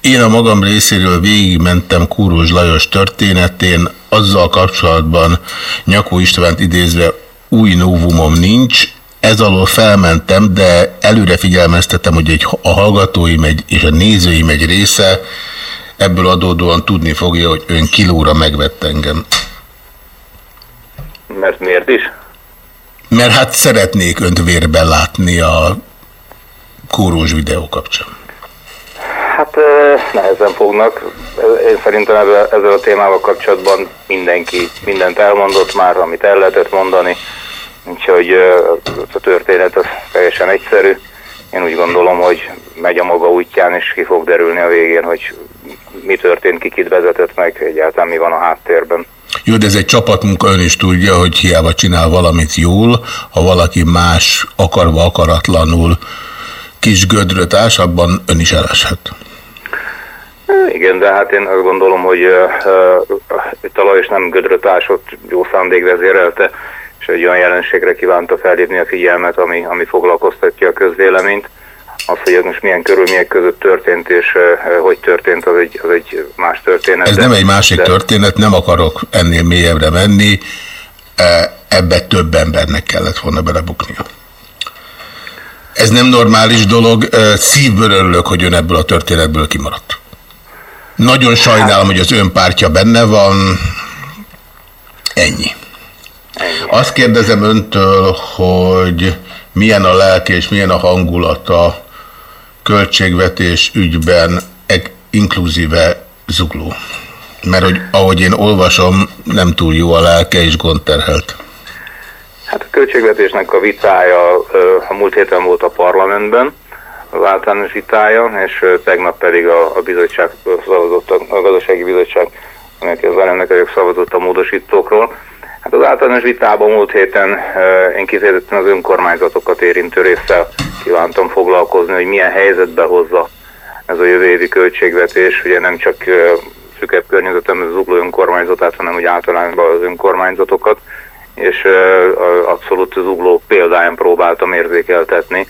Én a magam részéről végigmentem Kúrós Lajos történetén, azzal kapcsolatban Nyakó Istvánt idézve új novumom nincs, ez alól felmentem, de előre figyelmeztetem, hogy egy, a hallgatóim egy, és a nézőim egy része ebből adódóan tudni fogja, hogy ön kilóra megvett engem. Mert miért is? Mert hát szeretnék önt vérben látni a kórós videó kapcsán? Hát nehezen fognak. Én szerintem ezzel, ezzel a témával kapcsolatban mindenki mindent elmondott már, amit el lehetett mondani. Úgyhogy a történet az teljesen egyszerű. Én úgy gondolom, hogy megy a maga útján, és ki fog derülni a végén, hogy mi történt, ki kit vezetett meg, egyáltalán mi van a háttérben. Jó, de ez egy csapatmunka, ön is tudja, hogy hiába csinál valamit jól, ha valaki más akarva akaratlanul kis gödröt ás, abban ön is eleshet. Igen, de hát én azt gondolom, hogy uh, itt a Lajos nem gödröt ásott, jó szándék vezérelte, és egy olyan jelenségre kívánta felhívni a figyelmet, ami, ami foglalkoztatja a közvéleményt. Az, hogy ez most milyen körülmények között történt, és uh, hogy történt, az egy, az egy más történet. Ez de, nem egy másik de, történet, nem akarok ennél mélyebbre menni, e, ebbe több embernek kellett volna belebuknia. Ez nem normális dolog, szívből örülök, hogy ön ebből a történetből kimaradt. Nagyon sajnálom, hogy az ön pártja benne van. Ennyi. Azt kérdezem öntől, hogy milyen a lelke és milyen a hangulata költségvetés ügyben, eg- inkluzíve zugló. Mert hogy ahogy én olvasom, nem túl jó a lelke és gondterhelt. Hát a költségvetésnek a vitája a múlt héten volt a parlamentben, az általános vitája, és tegnap pedig a, a bizottság szavazott, a, gazdasági bizottság, aminek az vagyok szavazott a módosítókról. Hát az általános vitában múlt héten én kifejezetten az önkormányzatokat érintő résszel kívántam foglalkozni, hogy milyen helyzetbe hozza ez a jövő évi költségvetés, ugye nem csak szükebb környezetem az ugló önkormányzatát, hanem úgy általában az önkormányzatokat, és abszolút az ugló példáján próbáltam érzékeltetni,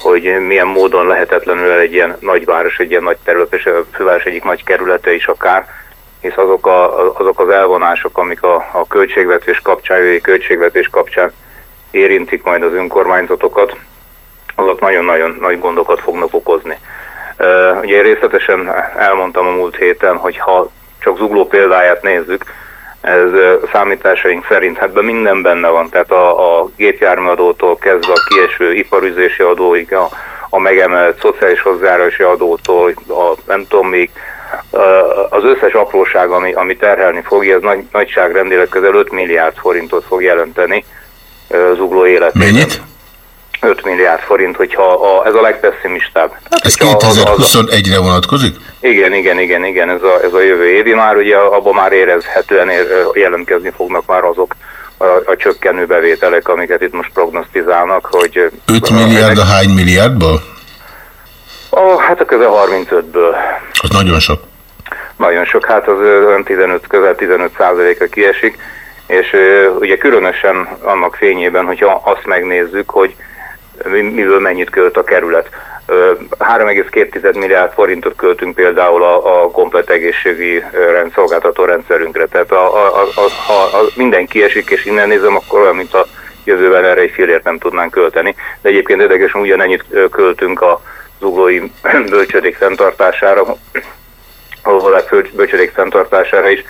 hogy milyen módon lehetetlenül egy ilyen nagyváros, egy ilyen nagy terület, és a főváros egyik nagy kerülete is akár, hisz azok, a, azok az elvonások, amik a, a költségvetés kapcsán, jövő költségvetés kapcsán érintik majd az önkormányzatokat, azok nagyon-nagyon nagy gondokat fognak okozni. Uh, ugye részletesen elmondtam a múlt héten, hogy ha csak zugló példáját nézzük, ez uh, számításaink szerint hát minden benne van, tehát a, a gépjárműadótól kezdve a kieső iparüzési adóig, a, a megemelt szociális hozzájárulási adótól, a, nem tudom még, az összes apróság, ami, ami terhelni fogja, ez nagy, nagyságrendileg közel 5 milliárd forintot fog jelenteni uh, zugló életében. Mennyit? 5 milliárd forint, hogyha a, ez a legpesszimistább. Hát, Ez hogyha az- az- 2021-re vonatkozik? igen, igen, igen, igen, ez a, ez a jövő évi már, ugye abban már érezhetően ér, jelentkezni fognak már azok a, a csökkenő bevételek, amiket itt most prognosztizálnak, hogy 5 milliárd a hány milliárdból? Ó, hát a közel 35-ből. Az nagyon sok. Nagyon sok, hát az ö, olyan 15, közel 15 százaléka kiesik, és ugye különösen annak fényében, hogyha azt megnézzük, hogy mi- miből mennyit költ a kerület. Ö, 3,2 milliárd forintot költünk például a, a komplet egészségügyi rendszolgáltató rendszerünkre. Tehát a, a, a, ha a, minden kiesik, és innen nézem, akkor olyan, mint a jövőben erre egy fillért nem tudnánk költeni. De egyébként érdekesen ugyanennyit költünk a zuglói bölcsödék fenntartására, föld- bölcsödék fenntartására is.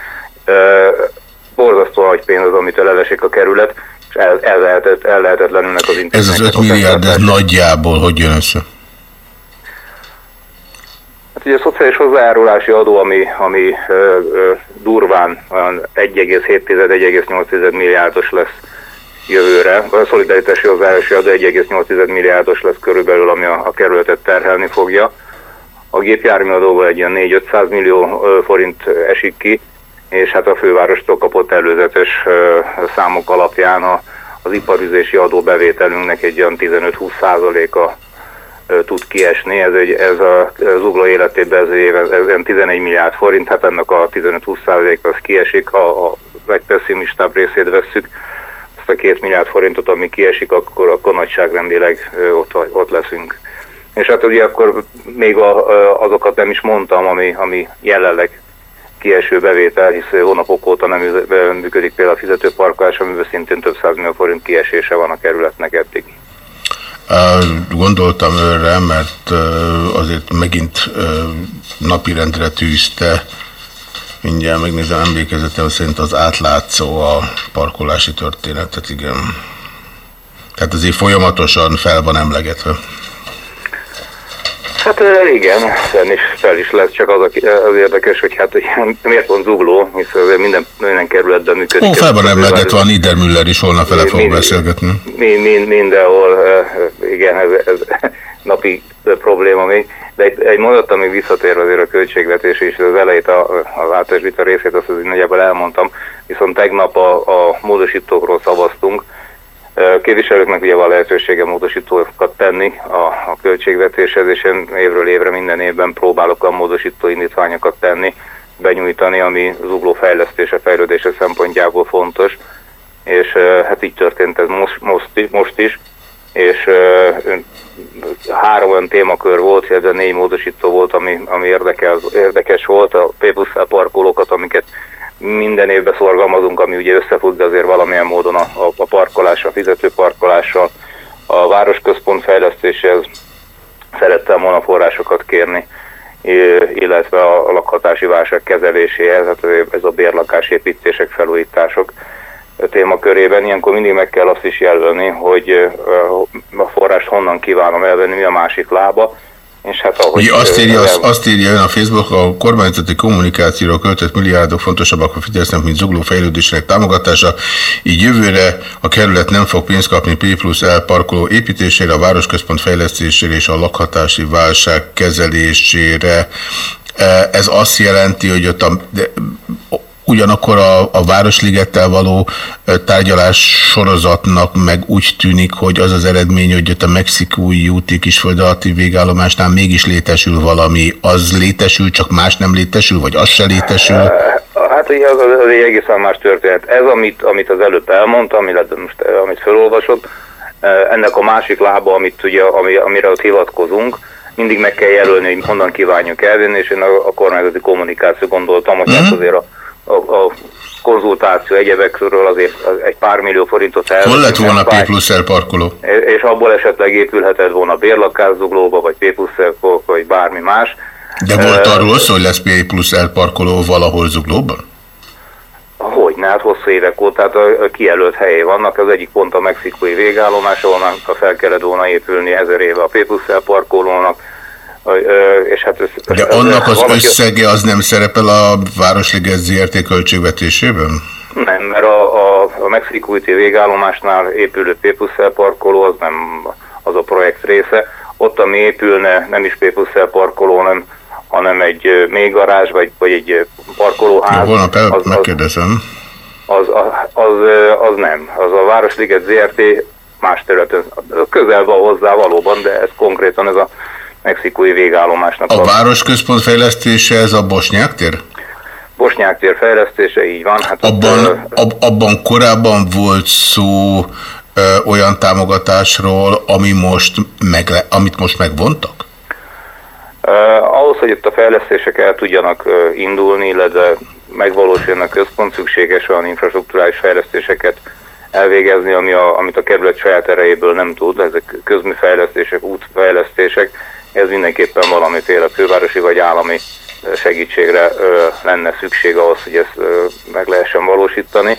Borzasztó nagy pénz az, amit elesik a kerület, és el, el, lehetett, el lehetetlenülnek az Ez intézmények. az 5 milliárd, ez nagyjából hogy jön össze? Hát ugye a szociális hozzájárulási adó, ami, ami ö, ö, durván olyan 1,7-1,8 milliárdos lesz jövőre, a szolidaritási hozzájárulási adó 1,8 milliárdos lesz körülbelül, ami a, a kerületet terhelni fogja. A gépjárműadóból egy ilyen 4-500 millió forint esik ki, és hát a fővárostól kapott előzetes számok alapján a, az iparüzési adóbevételünknek egy olyan 15-20 százaléka tud kiesni. Ez, egy, ez a az ugló életében ez, év, ez, olyan 11 milliárd forint, hát ennek a 15-20 százalék az kiesik, ha a legpesszimistább részét vesszük, azt a két milliárd forintot, ami kiesik, akkor, akkor nagyságrendileg ott, ott leszünk. És hát ugye akkor még a, azokat nem is mondtam, ami, ami jelenleg kieső bevétel, hisz hónapok óta nem működik például a fizetőparkolás, amiben szintén több százmillió forint kiesése van a kerületnek eddig. Gondoltam őre, mert azért megint napirendre tűzte, mindjárt megnézem emlékezetem szerint az átlátszó a parkolási történetet, igen. Tehát azért folyamatosan fel van emlegetve. Hát igen, fenn is, fel is lesz, csak az, a- az érdekes, hogy hát miért pont zugló, hiszen minden, minden kerületben működik. Ó, fel van emelgetve a Niedermüller is, holnap vele fogok beszélgetni. mi, mi, mindenhol, igen, ez, ez napi probléma még. De egy, egy mondat, ami visszatér azért a költségvetés, és az elejét, a, az általános vita részét, azt azért nagyjából elmondtam, viszont tegnap a, a módosítókról szavaztunk. Képviselőknek ugye van lehetősége módosítókat tenni a, a költségvetéshez, és én évről évre minden évben próbálok a módosító indítványokat tenni, benyújtani, ami zugló fejlesztése, fejlődése szempontjából fontos. És hát így történt ez most, most, most is, és három olyan témakör volt, illetve négy módosító volt, ami, ami érdekes, érdekes volt, a P plusz parkolókat, amiket minden évben szorgalmazunk, ami ugye összefut, de azért valamilyen módon a, a, a parkolással, a fizető parkolással, a városközpont fejlesztéséhez szerettem volna forrásokat kérni, illetve a lakhatási válság kezeléséhez, hát ez a bérlakásépítések, felújítások témakörében. Ilyenkor mindig meg kell azt is jelölni, hogy a forrást honnan kívánom elvenni, mi a másik lába, és hát ahogy... Ugye azt írja, azt, azt írja ön a Facebook, a kormányzati kommunikációra költött milliárdok fontosabbak a Fidesznek, mint zugló fejlődésének támogatása. Így jövőre a kerület nem fog pénzt kapni P plusz L parkoló építésére, a városközpont fejlesztésére és a lakhatási válság kezelésére. E, Ez azt jelenti, hogy ott a, de, Ugyanakkor a, a Városligettel való tárgyalás sorozatnak meg úgy tűnik, hogy az az eredmény, hogy ott a mexikói úti kisföld alatti végállomásnál mégis létesül valami. Az létesül, csak más nem létesül, vagy az se létesül? Hát ugye az, az egy egészen más történet. Ez, amit, amit az előbb elmondtam, illetve most, amit felolvasott, ennek a másik lába, amit ugye, ami, amire ott hivatkozunk, mindig meg kell jelölni, hogy honnan kívánjuk elvinni, és én a, a kormányzati kommunikáció gondoltam, hogy hát azért a, a, a konzultáció egyebekről azért az egy pár millió forintot el. Hol lett volna P plusz parkoló? És abból esetleg épülhetett volna bérlakászuglóba, vagy P plusz vagy bármi más. De volt arról szó, hogy lesz P plusz parkoló valahol zuglóban? Hogy ne, hát hosszú évek óta, tehát a, a kijelölt helyé vannak, az egyik pont a mexikói végállomás, ahol már fel kellett volna épülni ezer éve a P plusz parkolónak, és hát ez, De annak az valaki- összege az nem szerepel a Városliget ZRT költségvetésében? Nem, mert a, a, a mexikói végállomásnál épülő P parkoló az nem az a projekt része. Ott, ami épülne, nem is P parkoló, hanem, hanem egy ö, mélygarázs, vagy, vagy egy parkolóház. Holnap el, az, megkérdezem. az, az, az, az nem. Az a Városliget ZRT más területen közel van hozzá valóban, de ez konkrétan ez a mexikói végállomásnak A városközpont fejlesztése ez a Bosnyák tér? Bosnyák tér fejlesztése, így van. Hát ott, Abban, ab, abban korábban volt szó ö, olyan támogatásról, ami most megle, amit most megvontak? Uh, ahhoz, hogy itt a fejlesztések el tudjanak uh, indulni, illetve megvalósuljanak központ, szükséges olyan infrastruktúrális fejlesztéseket elvégezni, ami a, amit a kerület saját erejéből nem tud, ezek közműfejlesztések, útfejlesztések, ez mindenképpen valamiféle fővárosi vagy állami segítségre lenne szükség ahhoz, hogy ezt meg lehessen valósítani.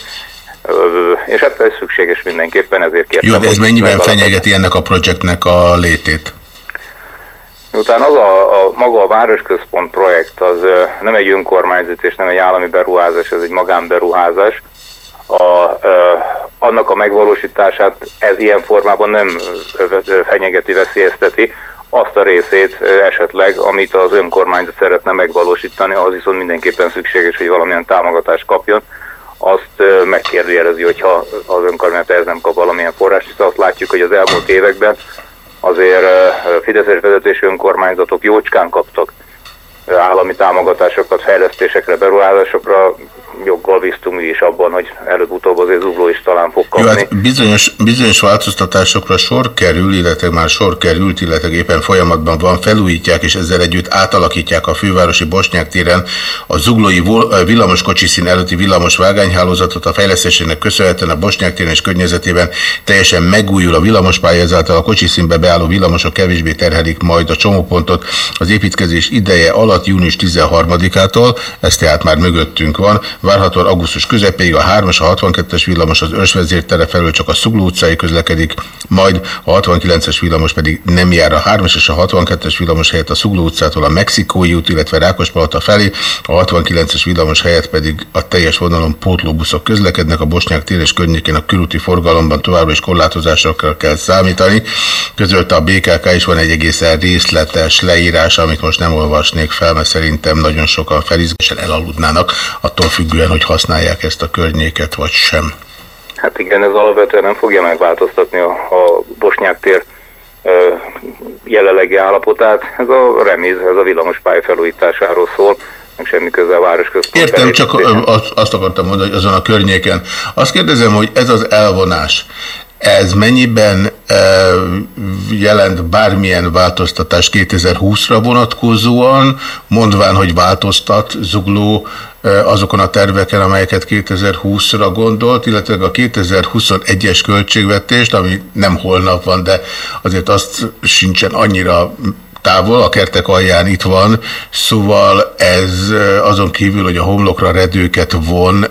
És hát ez szükséges mindenképpen, ezért kértem. Jó, ez mennyiben fenyegeti ennek a projektnek a létét? Miután az a, a maga a városközpont projekt az nem egy önkormányzat és nem egy állami beruházás, ez egy magánberuházás. A, ö, annak a megvalósítását ez ilyen formában nem fenyegeti, veszélyezteti azt a részét esetleg, amit az önkormányzat szeretne megvalósítani, az viszont mindenképpen szükséges, hogy valamilyen támogatást kapjon. Azt megkérdőjelezi, hogyha az önkormányzat ez nem kap valamilyen forrást, hiszen azt látjuk, hogy az elmúlt években azért Fideszes vezetésű önkormányzatok jócskán kaptak állami támogatásokat, fejlesztésekre, beruházásokra, joggal bíztunk is abban, hogy előbb-utóbb azért zugló is talán fog Jó, kapni. hát bizonyos, bizonyos változtatásokra sor kerül, illetve már sor került, illetve éppen folyamatban van, felújítják és ezzel együtt átalakítják a fővárosi Bosnyák téren a zuglói villamoskocsi szín előtti villamos vágányhálózatot. A fejlesztésének köszönhetően a Bosnyák téren és környezetében teljesen megújul a villamospálya, ezáltal a kocsi színbe beálló villamosok kevésbé terhelik majd a csomópontot. Az építkezés ideje alatt alatt június 13-ától, ez tehát már mögöttünk van, várhatóan augusztus közepéig a 3-as, a 62-es villamos az Őrsvezértere felől csak a Szugló utcai közlekedik, majd a 69-es villamos pedig nem jár a 3-as és a 62-es villamos helyett a Szugló utcától a Mexikói út, illetve Rákospalota felé, a 69-es villamos helyett pedig a teljes vonalon pótlóbuszok közlekednek, a Bosnyák tér és környékén a körúti forgalomban továbbra is korlátozásokra kell számítani. Közölte a BKK is van egy egészen részletes leírás, amit most nem olvasnék fel, mert szerintem nagyon sokan felizgésen elaludnának, attól függően, hogy használják ezt a környéket, vagy sem. Hát igen, ez alapvetően nem fogja megváltoztatni a, a Bosnyák tér ö, jelenlegi állapotát. Ez a reméz, ez a villamos felújításáról szól, meg semmi köze a városközpont. Értem, csak azt akartam mondani, hogy azon a környéken. Azt kérdezem, hogy ez az elvonás, ez mennyiben e, jelent bármilyen változtatás 2020-ra vonatkozóan, mondván, hogy változtat Zugló e, azokon a terveken, amelyeket 2020-ra gondolt, illetve a 2021-es költségvetést, ami nem holnap van, de azért azt sincsen annyira távol, a kertek alján itt van, szóval ez e, azon kívül, hogy a homlokra redőket von,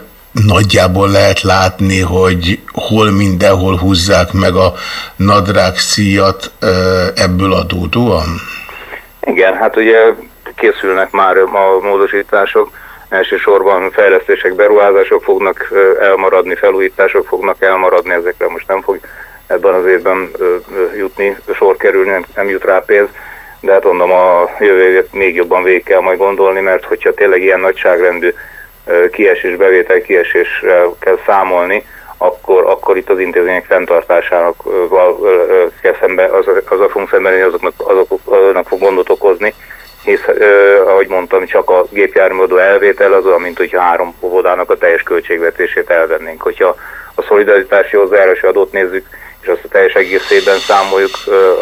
nagyjából lehet látni, hogy hol mindenhol húzzák meg a nadrág szíjat ebből adódóan? Igen, hát ugye készülnek már a módosítások, elsősorban fejlesztések, beruházások fognak elmaradni, felújítások fognak elmaradni, ezekre most nem fog ebben az évben jutni, sor kerülni, nem, nem jut rá pénz, de hát mondom, a jövő évet még jobban végig kell majd gondolni, mert hogyha tényleg ilyen nagyságrendű kiesés, bevétel kieséssel kell számolni, akkor, akkor itt az intézmények fenntartásának kell szembe, az, az fogunk szembenülni, azoknak, azoknak fog gondot okozni, hisz, ahogy mondtam, csak a gépjárműadó elvétel az olyan, mint hogyha három óvodának a teljes költségvetését elvennénk. Hogyha a szolidaritási hozzájárulási adót nézzük, és azt a teljes egészében számoljuk,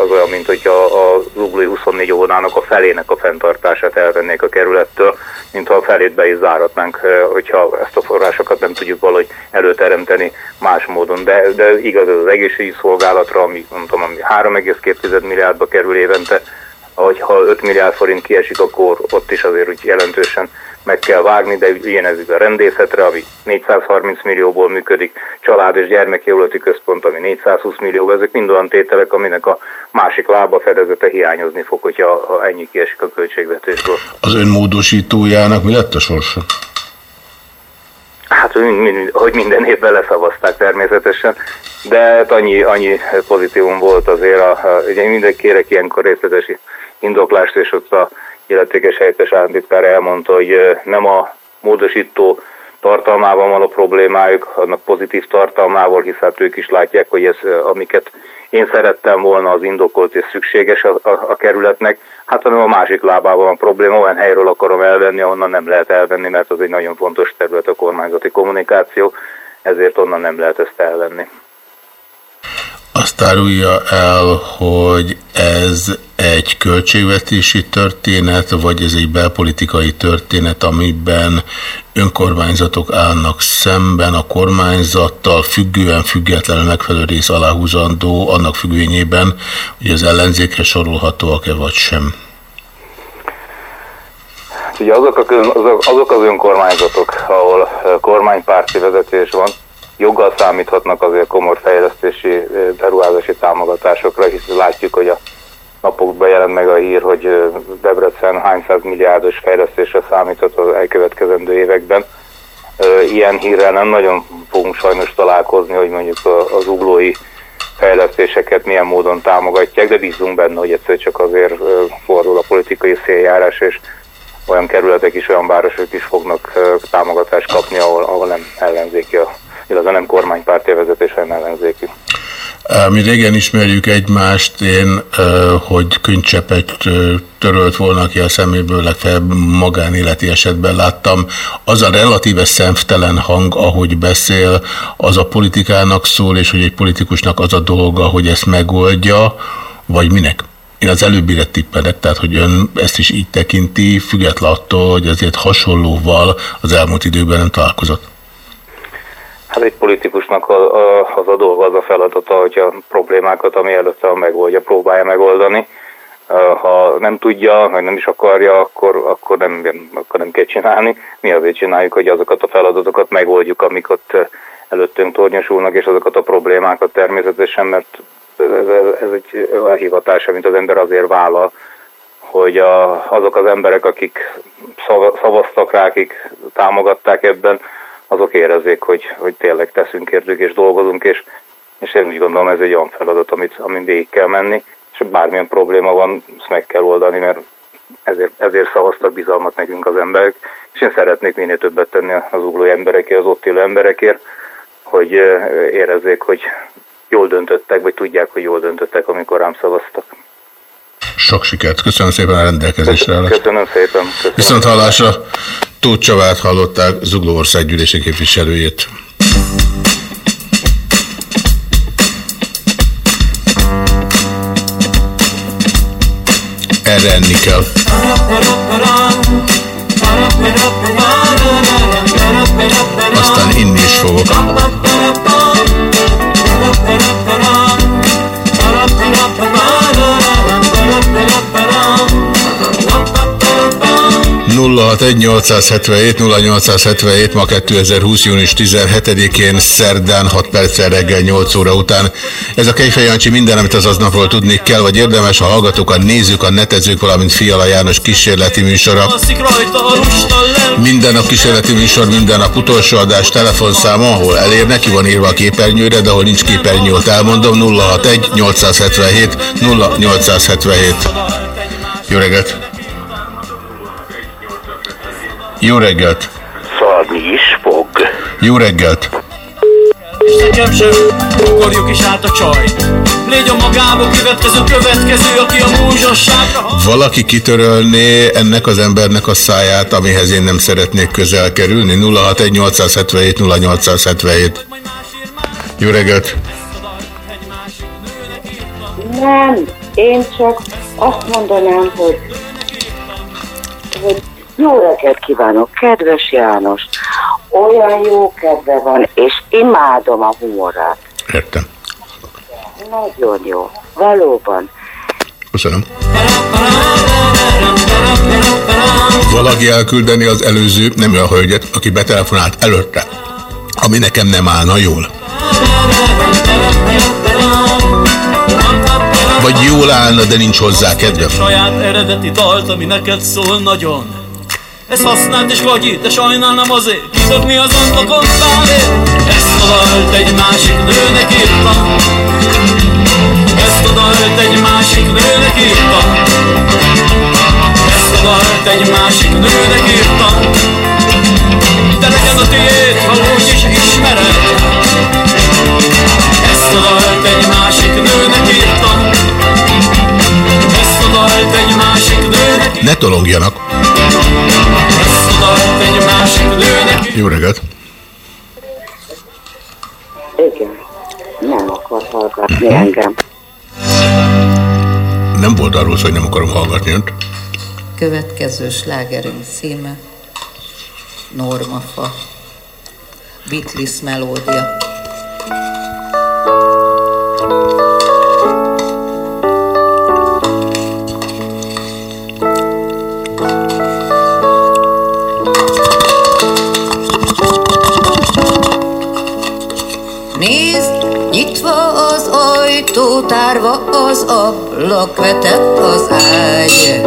az olyan, mint hogyha a zuglói 24 óvodának a felének a fenntartását elvennék a kerülettől, mintha a felét be is záratnánk, hogyha ezt a forrásokat nem tudjuk valahogy előteremteni más módon. De, de igaz ez az egészségügyi szolgálatra, ami, mondtam, ami 3,2 milliárdba kerül évente, ha 5 milliárd forint kiesik, akkor ott is azért úgy jelentősen meg kell vágni, de ilyen ez a rendészetre, ami 430 millióból működik, család és gyermekjólati központ, ami 420 millió, ezek mind olyan tételek, aminek a másik lába fedezete hiányozni fog, hogyha ha ennyi kiesik a költségvetésből. Az önmódosítójának mi lett a sorsa? Hát, mind, mind, hogy minden évben leszavazták természetesen, de hát annyi, annyi pozitívum volt azért, a, a, ugye mindenki kérek ilyenkor részletes indoklást, és ott a illetékes helyettes államtitkár elmondta, hogy nem a módosító tartalmában van a problémájuk, annak pozitív tartalmával, hisz hát ők is látják, hogy ez, amiket én szerettem volna, az indokolt és szükséges a, a, a kerületnek, hát hanem a másik lábában van probléma, olyan helyről akarom elvenni, ahonnan nem lehet elvenni, mert az egy nagyon fontos terület a kormányzati kommunikáció, ezért onnan nem lehet ezt elvenni. Azt árulja el, hogy ez egy költségvetési történet, vagy ez egy belpolitikai történet, amiben önkormányzatok állnak szemben a kormányzattal, függően, függetlenül megfelelő rész aláhúzandó, annak függvényében, hogy az ellenzékhez sorolhatóak-e vagy sem. Ugye azok, a, azok, az önkormányzatok, ahol kormánypárti vezetés van, joggal számíthatnak azért komoly fejlesztési, ö, beruházási támogatásokra, hisz látjuk, hogy a napokban jelent meg a hír, hogy ö, Debrecen hány milliárdos fejlesztésre számíthat az elkövetkezendő években. Ö, Ilyen hírrel nem nagyon fogunk sajnos találkozni, hogy mondjuk az uglói fejlesztéseket milyen módon támogatják, de bízunk benne, hogy egyszer csak azért fordul a politikai széljárás, és olyan kerületek is, olyan városok is fognak támogatást kapni, ahol, ahol nem ellenzéki, a, illetve nem kormánypárti vezetés, hanem ellenzéki. Mi régen ismerjük egymást, én, hogy könycsepet törölt volna ki a szeméből, legfeljebb magánéleti esetben láttam. Az a relatíve szemtelen hang, ahogy beszél, az a politikának szól, és hogy egy politikusnak az a dolga, hogy ezt megoldja, vagy minek? Én az előbbire tippelek, tehát hogy ön ezt is így tekinti, független attól, hogy azért hasonlóval az elmúlt időben nem találkozott. Hát egy politikusnak a, a, az a dolga, az a feladata, hogy a problémákat, ami előtte megoldja, próbálja megoldani. Ha nem tudja, vagy nem is akarja, akkor, akkor, nem, akkor nem kell csinálni. Mi azért csináljuk, hogy azokat a feladatokat megoldjuk, amik ott előttünk tornyosulnak, és azokat a problémákat természetesen, mert ez, ez egy elhivatása, mint az ember azért vállal, hogy a, azok az emberek, akik szavaztak rá, akik támogatták ebben, azok érezzék, hogy, hogy tényleg teszünk értük és dolgozunk, és, és én úgy gondolom ez egy olyan feladat, amit, amin végig kell menni, és bármilyen probléma van, ezt meg kell oldani, mert ezért, ezért szavaztak bizalmat nekünk az emberek, és én szeretnék minél többet tenni az ugló emberekért, az ott élő emberekért, hogy érezzék, hogy jól döntöttek, vagy tudják, hogy jól döntöttek, amikor rám szavaztak. Sok sikert. Köszönöm szépen a rendelkezésre állást. Köszönöm szépen. Köszönöm. Viszont hallásra Tóth Csavát hallották, Zugló országgyűlési képviselőjét. Erre enni kell. Aztán inni is fogok. 061 0877 ma 2020. június 17-én szerdán 6 perccel reggel 8 óra után. Ez a Kejfej Jancsi minden, amit az aznapról tudni kell, vagy érdemes, a hallgatók, a nézők, a netezők, valamint Fiala János kísérleti műsora. Minden nap kísérleti műsor, minden nap utolsó adás telefonszáma, ahol elérnek, ki van írva a képernyőre, de ahol nincs képernyő, ott elmondom 061 877 0877. Jó reggelt! Jó reggelt! Szalni is fog. Jó reggelt! És nekem sem ugorjuk is át a Légy a magába következő következő, aki a múzsasságra Valaki kitörölné ennek az embernek a száját, amihez én nem szeretnék közel kerülni? 061 877 0877 Jó reggelt! Nem, én csak azt mondanám, hogy, hogy jó reggelt kívánok, kedves János! Olyan jó kedve van, és imádom a humorát. Értem. Nagyon jó, valóban. Köszönöm. Valaki elküldeni az előző, nem olyan hölgyet, aki betelefonált előtte, ami nekem nem állna jól. Vagy jól állna, de nincs hozzá kedvem. Saját eredeti dalt, ami neked szól nagyon ez használt és gagyi, de sajnálnám azért. Kidobni az ablakon kávét Ezt a dalt egy másik nőnek írtam Ezt a dalt egy másik nőnek írtam Ezt a dalt egy másik nőnek írtam De legyen a tiéd, úgy is ismered. Ezt a dalt egy másik nőnek írtam Ezt a dalt egy másik Ne tolongjanak! Jó reggelt! Igen, nem akar hallgatni engem. Nem volt arról szó, hogy nem akarom hallgatni önt. Következő slágerünk címe Normafa Beatles melódia ajtó, tárva az ablak, vetett az ágy.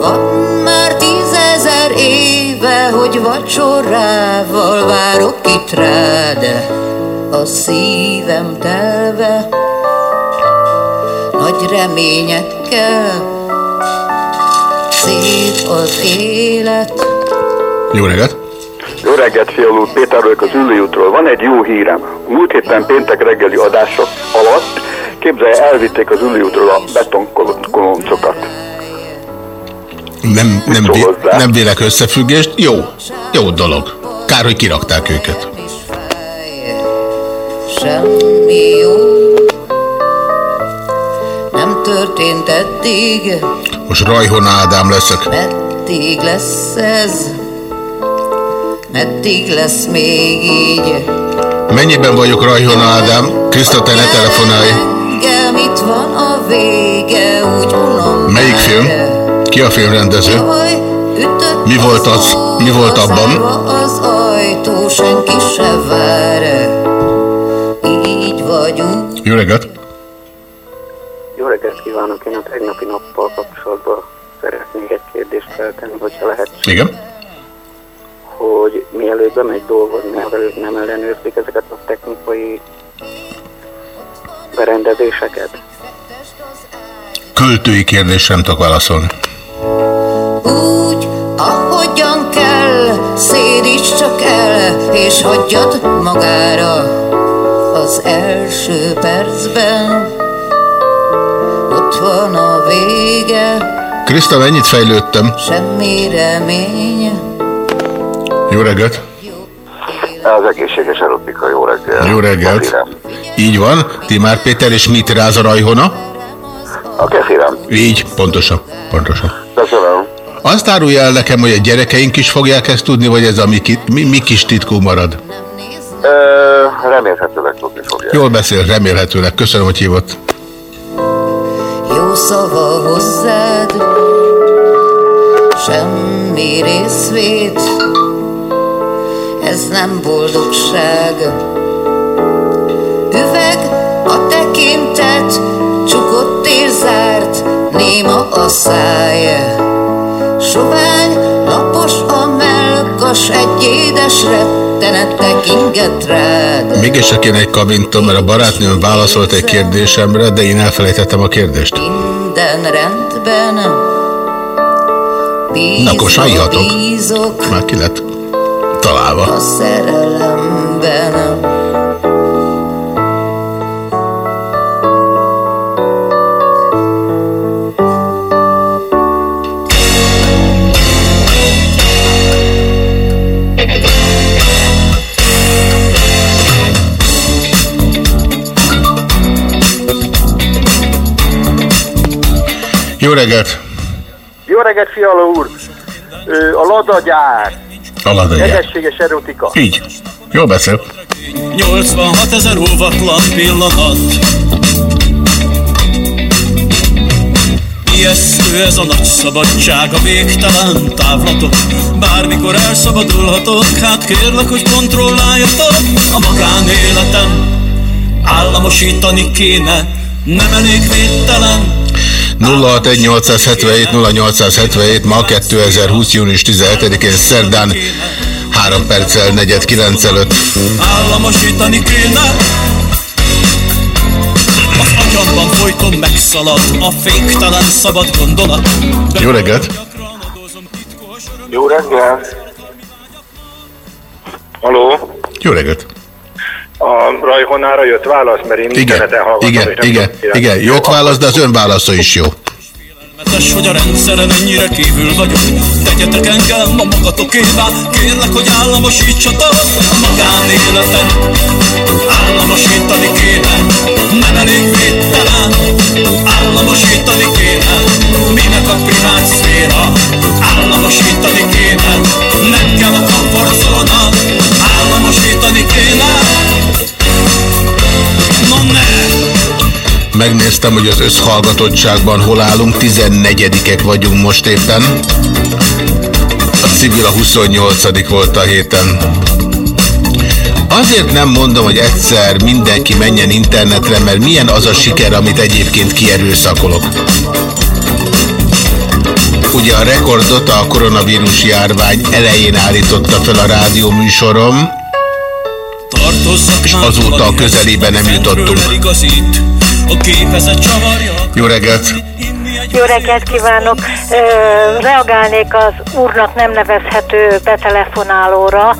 Van már tízezer éve, hogy vacsorával várok itt rád, a szívem telve, nagy reményekkel, szép az élet. Jó reggelt! Jó reggelt, Fiala úr, Péter vagyok az Ülői útról. Van egy jó hírem. Múlt héten péntek reggeli adások alatt képzelje, elvitték az Ülői útról a betonkoloncokat. Nem, nem, vé, nem vélek összefüggést. Jó, jó dolog. Kár, hogy kirakták őket. Semmi jó nem történt eddig, Most Rajhon Ádám leszek. meddig lesz ez, meddig lesz még így. Mennyiben vagyok Rajhon Ádám? Kriszta, te ne telefonálj. Vége, úgy unom Melyik film? Ki a filmrendező? Mi volt az? Mi volt abban? Az ajtó senki se vár. Így vagyunk. Jó reggelt! Jó reggelt kívánok! Én a tegnapi nappal kapcsolatban szeretnék egy kérdést feltenni, hogyha lehet. Igen? Hogy mielőtt bemegy dolgozni, előtt nem ellenőrzik ezeket a technikai berendezéseket. Költői kérdésre nem tudok válaszolni. Úgy, ahogyan kell, szédíts csak el, és hagyjad magára az első percben. Ott van a vége, Kriszta, mennyit fejlődtem? semmi remény. Jó reggelt! Az egészséges erotika, jó reggel. Jó reggelt! Így van. Timár Péter és mit ráz a rajhona? A kefirem. Így, pontosan. Pontosan. Köszönöm. Azt árulja el nekem, hogy a gyerekeink is fogják ezt tudni, vagy ez a mi, ki, mi, mi kis titkú marad? Ö, remélhetőleg tudni fogják. Jól beszél, remélhetőleg. Köszönöm, hogy hívott. Jó szava hozzád, semmi részvét, ez nem boldogság. Üveg a tekintet, csukott és zárt, néma a száj. Sovány, lapos a melkas, egy édes rettenet tekinget rád. Mégis én egy kabintom, mert a barátnőm válaszolt egy kérdésemre, de én elfelejtettem a kérdést. Minden rendben, Na, akkor sajjatok. bízok Már ki lett találva. a szerelemben. Jó reggelt! Jó reggelt, Fiala úr! Ö, A ladagyár. Aladagyár. Egészséges erotika. Így. Jól beszél. 86 ezer óvatlan pillanat Ijesztő ez a nagy szabadság, a végtelen távlatok Bármikor elszabadulhatok, hát kérlek, hogy kontrolláljatok A magánéletem államosítani kéne Nem elég védtelen 061877 0877 ma 2020. június 17-én szerdán 3 perccel 49 előtt. államosítani kéne Az agyamban folyton megszalad a féktelen szabad gondolat Jó reggelt! Jó reggel! Haló? Jó reggelt! A rajhonára jött válasz, mert én Igen, interneten hallgatom. igen, és nem igen, tudom, igen, jött válasz, de az ön válasza is jó. Metes, hogy a rendszeren ennyire kívül vagyok. Tegyetek engem a magatokévá. Kérlek, hogy államosítsatok a magánéletet. Államosítani kéne Nem elég védtelen. Államosítani kéne Minek a privát szféra. Államosítani kéne Megnéztem, hogy az összhallgatottságban hol állunk, 14-ek vagyunk most éppen. A civil a 28 volt a héten. Azért nem mondom, hogy egyszer mindenki menjen internetre, mert milyen az a siker, amit egyébként kierőszakolok. Ugye a rekordot a koronavírus járvány elején állította fel a rádió műsorom, és azóta a közelébe nem jutottunk. A képezet csavarja Jó reggelt! Jó reggelt kívánok! Reagálnék az úrnak nem nevezhető betelefonálóra.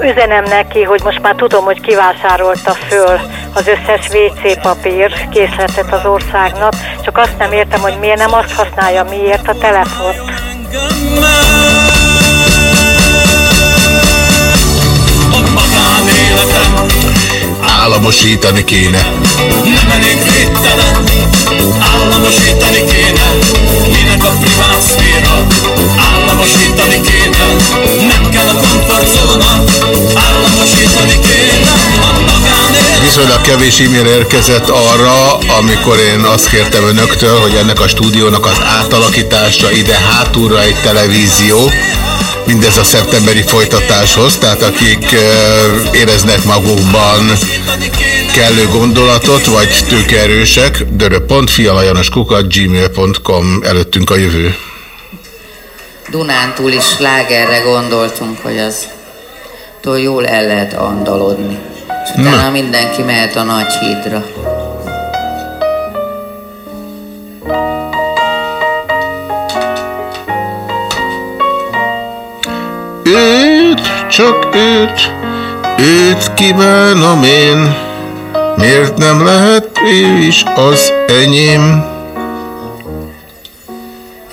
Üzenem neki, hogy most már tudom, hogy kivásárolta föl az összes WC papír készletet az országnak, csak azt nem értem, hogy miért nem azt használja, miért a telefont. Államosítani kéne. Nem elég védtelen Államosítani kéne. Minek a privát szféra? Államosítani kéne. Nem kell a komfortzóna. Államosítani kéne Viszonylag kevés e-mail érkezett arra, amikor én azt kértem önöktől, hogy ennek a stúdiónak az átalakítása ide hátulra egy televízió, mindez a szeptemberi folytatáshoz, tehát akik éreznek magukban kellő gondolatot, vagy tőkerősek, dörö.fialajanoskukat gmail.com előttünk a jövő. Dunántúl is slágerre gondoltunk, hogy az jól el lehet andalodni. Utána Na. mindenki mehet a nagy hídra. Őt, csak őt, őt kívánom én, miért nem lehet ő is az enyém?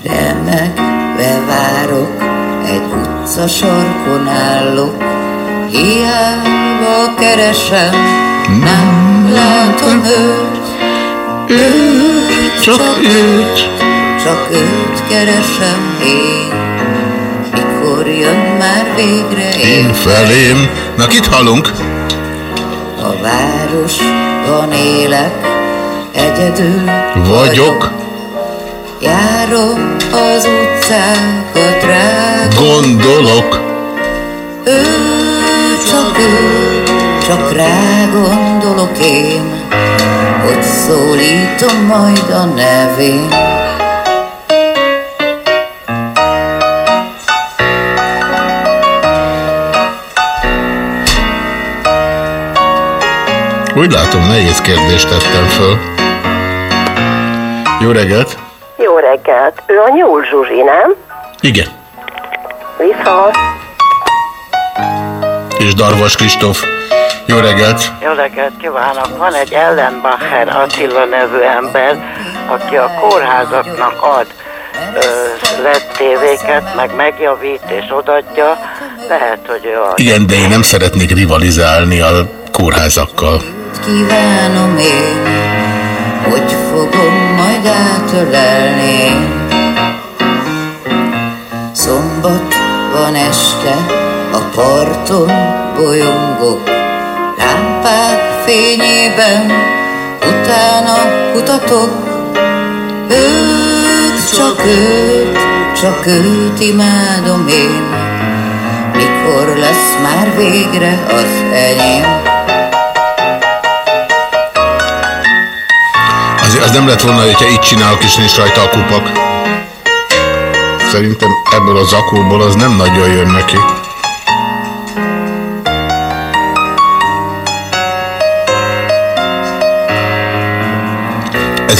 Remegve várok, egy utca sarkon állok, hiába keresem, nem látom őt. Őt, csak őt, csak őt keresem én. Mikor jön már végre Én én felém. Na, kit hallunk? A városban élek, egyedül Vagyok, Járom az utcákat rá gondolok, Ő csak ő, csak rá gondolok én Hogy szólítom majd a nevén úgy látom, nehéz kérdést tettem föl. Jó reggelt! Jó reggelt. Ő a Nyúl Zsuzsi, nem? Igen. Viszont. És Darvas Kristóf. Jó reggelt! Jó reggelt kívánok! Van egy Ellenbacher Attila nevű ember, aki a kórházaknak ad LED tévéket, meg megjavít és odadja. Lehet, hogy ő a... Igen, de én nem szeretnék rivalizálni a kórházakkal. kívánom én Hogy fogom majd átölelni Szombat van este A parton bolyongok Lámpák fényében Utána kutatok Őt, csak őt Csak őt imádom én Mikor lesz már végre az enyém Azért az nem lett volna, hogyha így csinálok, és nincs rajta a kupak. Szerintem ebből az akóból az nem nagyon jön neki.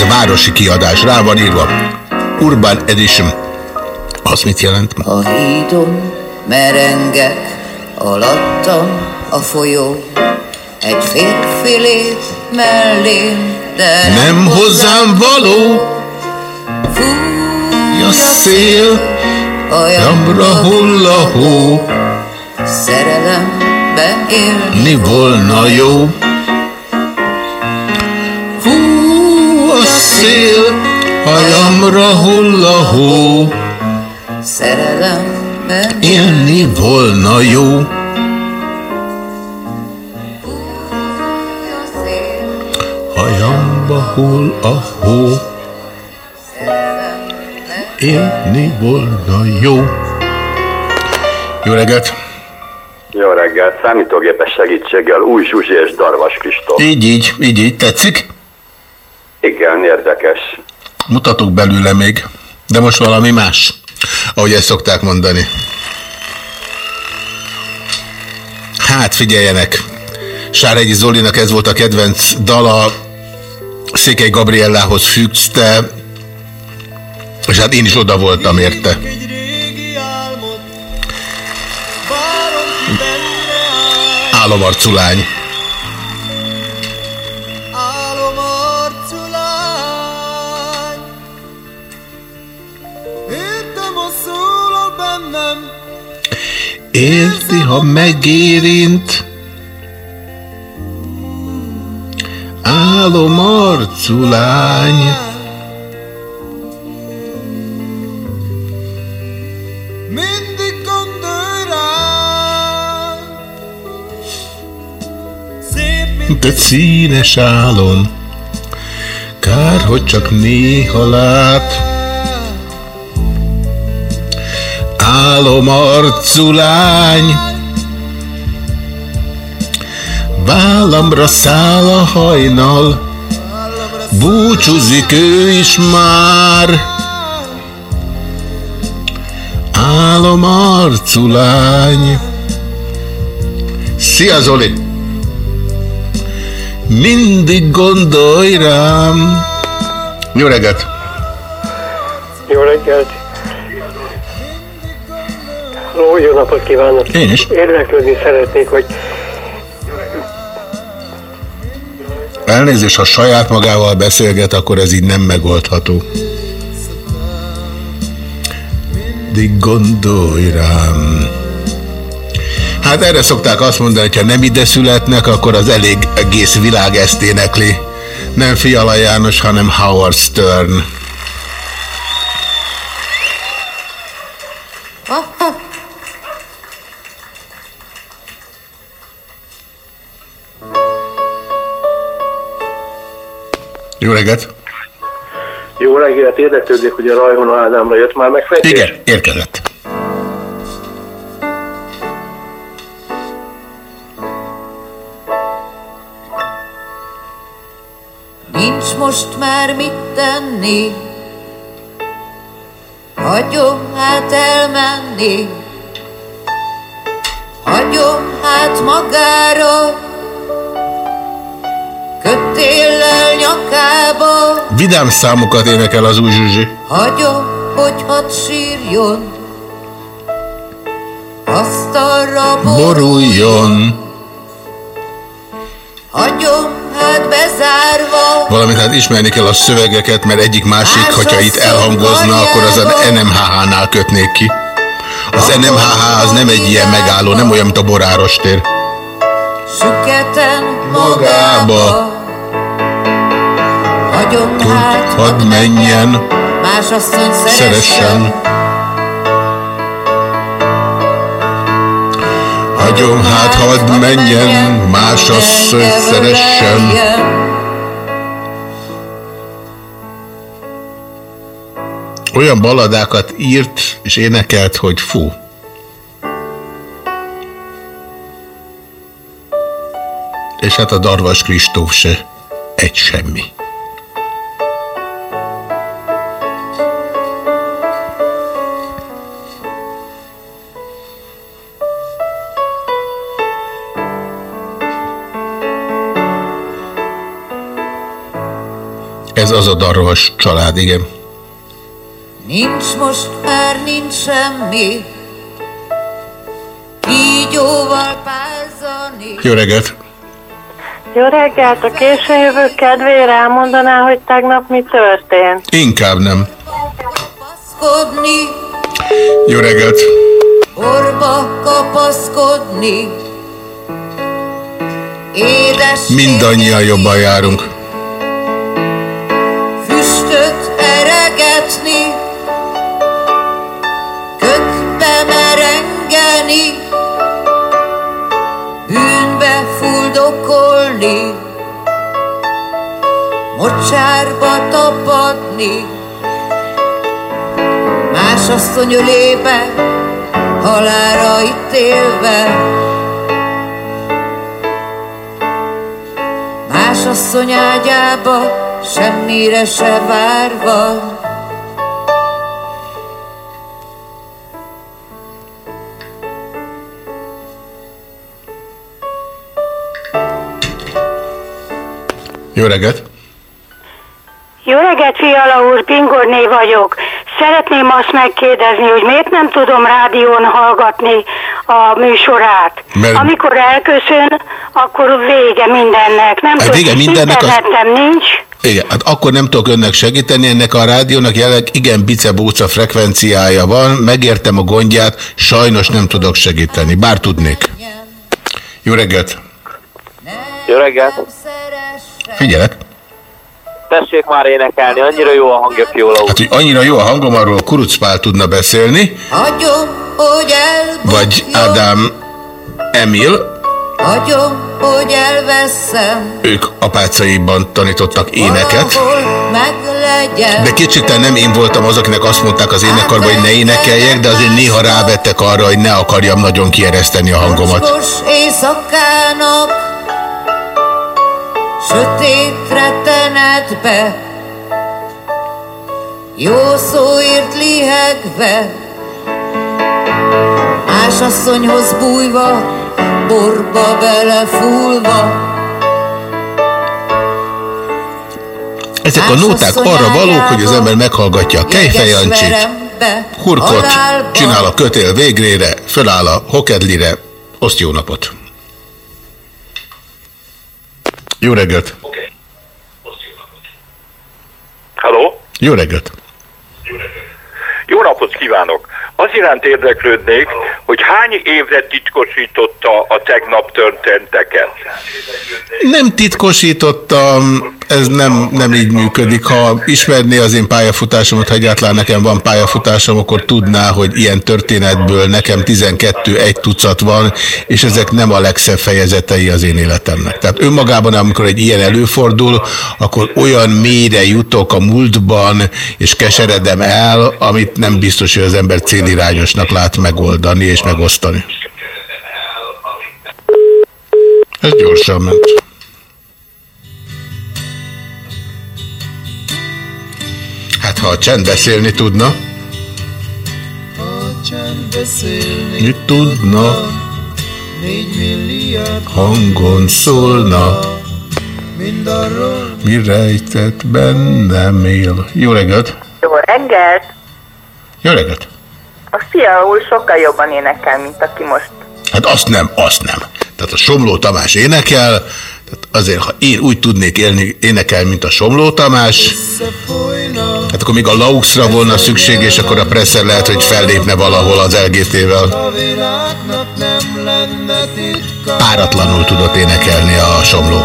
Ez a városi kiadás, rá van írva. Urban Edition. Az mit jelent? A hídon merengek, alattam a folyó. Egy férfi lép mellém, de Nem hozzám való, Fúj a szél, Ajamra Jamra hull a hó, Szerelembe élni volna jó? Hajamra hull a hó, Szerelembe élni volna jó. Hajamba hull a hó, élni volna jó. Jó reggelt! Jó reggelt, számítógépes segítséggel új Zsuzsi és Darvas Kristóf. Így, így, így, így. Tetszik? Igen, érdekes. Mutatok belőle még, de most valami más, ahogy ezt szokták mondani. Hát figyeljenek, Sárhegyi Zolinak ez volt a kedvenc dala, Székely Gabriellához függte, és hát én is oda voltam érte. Álomarcú Érzi, ha megérint, lány. Szép, mint Mint egy színes álom. Kár, hogy csak néha lát. Álom arcú lány, Vállamra száll a hajnal, Búcsúzik ő is már. Álom arcú lány. Szia Zoli! Mindig gondolj rám. Jó reggelt! Jó reggelt! Halló, jó napot kívánok! Én is. Érdeklődni szeretnék, hogy Elnézést, ha saját magával beszélget, akkor ez így nem megoldható. Mindig gondolj rám. Hát erre szokták azt mondani, hogy ha nem ide születnek, akkor az elég egész világ ezt énekli. Nem Fiala János, hanem Howard Stern. Jó reggelt! Jó reggelt, érdeklődik, hogy a Rajhon Ádámra jött már megfejtés? Igen, érkezett. Nincs most már mit tenni, hagyom hát elmenni, hagyom hát magára, kötéllel nyakába, Vidám számokat énekel az új Zsuzsi. hagyom, hogy hadd sírjon, asztalra boruljon, hagyom hát bezárva, Valamint hát ismerni kell a szövegeket, mert egyik másik, hogyha itt elhangozna, akkor az a NMHH-nál kötnék ki. Az NMHH az nem egy ilyen megálló, nem olyan, mint a Boráros tér. süketen Magába. magába, hagyom hát, Hadd menjen, más asszony szeressen, szeressen. Hagyom hát, hadd menjen, más asszony szeressen. Olyan balladákat írt és énekelt, hogy fú. És hát a Darvas Kristóf se egy semmi. Ez az a Darvas család, igen. Nincs most már, nincs semmi, kígyóval pázani. Jó reggelt! Jó reggelt, a későn jövő kedvére elmondaná, hogy tegnap mi történt? Inkább nem. Kapaszkodni, Jó reggelt! orba kapaszkodni, édes Mindannyian jobban járunk. Fuldokolni, mocsárba tapadni, más asszony ölébe, halára ítélve, más asszony ágyába, semmire se várva. Jó reggelt! Jó reggelt, Fiala úr, Pingorné vagyok. Szeretném azt megkérdezni, hogy miért nem tudom rádión hallgatni a műsorát. Mert- Amikor elköszön, akkor vége mindennek. Nem Hát tudom, vége mindennek az- internetem nincs. Igen, hát akkor nem tudok önnek segíteni, ennek a rádiónak jelenleg igen bicebóca frekvenciája van, megértem a gondját, sajnos nem tudok segíteni, bár tudnék. Jó reggelt! Jó reggelt! Figyelek! Tessék már énekelni, annyira jó a hangja Fiola úr. Hát, hogy annyira jó a hangom, arról Kuruc Pál tudna beszélni, Hagyom, hogy vagy Ádám Emil, hagyom, hogy elveszem, Ők apácaiban tanítottak éneket, de kétségtelen nem én voltam az, akinek azt mondták az énekarban, hogy ne énekeljek, de azért néha rávettek arra, hogy ne akarjam nagyon kiereszteni a hangomat. Éjszakának, sötétre tenetbe, jó szóért lihegve, ásasszonyhoz bújva, borba belefúlva, Ezek a nóták arra valók, hogy az ember meghallgatja a kejfejancsit, hurkot, csinál a kötél végrére, föláll a hokedlire, oszt jó napot. Jó reggelt! Halló? Jó reggelt! Jó napot kívánok! Az iránt érdeklődnék, hogy hány évre titkosította a tegnap történteket? Nem titkosítottam, ez nem, nem így működik. Ha ismerné az én pályafutásomat, ha egyáltalán nekem van pályafutásom, akkor tudná, hogy ilyen történetből nekem 12 egy tucat van, és ezek nem a legszebb fejezetei az én életemnek. Tehát önmagában, amikor egy ilyen előfordul, akkor olyan mélyre jutok a múltban, és keseredem el, amit nem biztos, hogy az ember célirányosnak lát megoldani és megosztani. Ez gyorsan ment. Hát ha a csend beszélni tudna, mit tudna, hangon szólna, mi rejtett bennem él. Jó reggelt! Jó reggelt! Jó reggelt! A fia úr sokkal jobban énekel, mint aki most. Hát azt nem, azt nem. Tehát a Somló Tamás énekel, tehát azért, ha én úgy tudnék élni, énekel, mint a Somló Tamás, hát akkor még a Lauxra volna szükség, és akkor a Presser lehet, hogy fellépne valahol az LGT-vel. Páratlanul tudott énekelni a Somló.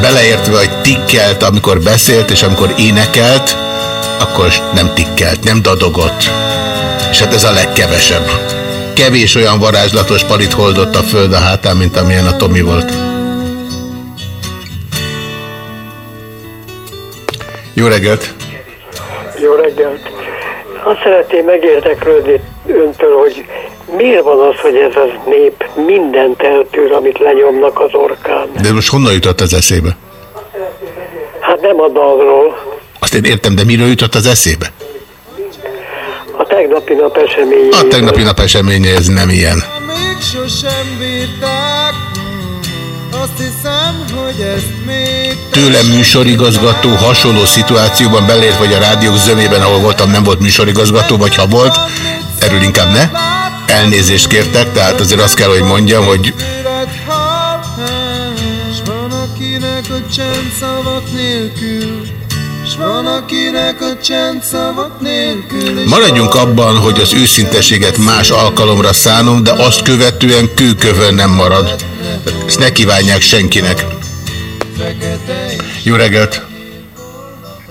Beleértve, hogy tikkelt, amikor beszélt, és amikor énekelt, akkor nem tikkelt, nem dadogott. És hát ez a legkevesebb. Kevés olyan varázslatos palit holdott a föld a hátán, mint amilyen a Tomi volt. Jó reggelt! Jó reggelt! Azt szeretném megérdeklődni öntől, hogy miért van az, hogy ez az nép mindent eltűr, amit lenyomnak az orkán? De most honnan jutott az eszébe? Hát nem a dalról, Azt én értem, de miről jutott az eszébe? a tegnapi nap eseményei. A tegnapi nap eseménye ez nem ilyen. Még sosem bírták, azt hiszem, hogy ezt még Tőlem műsorigazgató hasonló szituációban belért, vagy a rádiók zömében, ahol voltam, nem volt műsorigazgató, vagy ha volt, erről inkább ne. Elnézést kértek, tehát azért azt kell, hogy mondjam, hogy akinek a csend szavak nélkül, van akinek a csend szavak nélkül. maradjunk abban, hogy az őszinteséget más alkalomra szánom, de azt követően kőkövön nem marad. Ezt ne kívánják senkinek. Jó reggelt!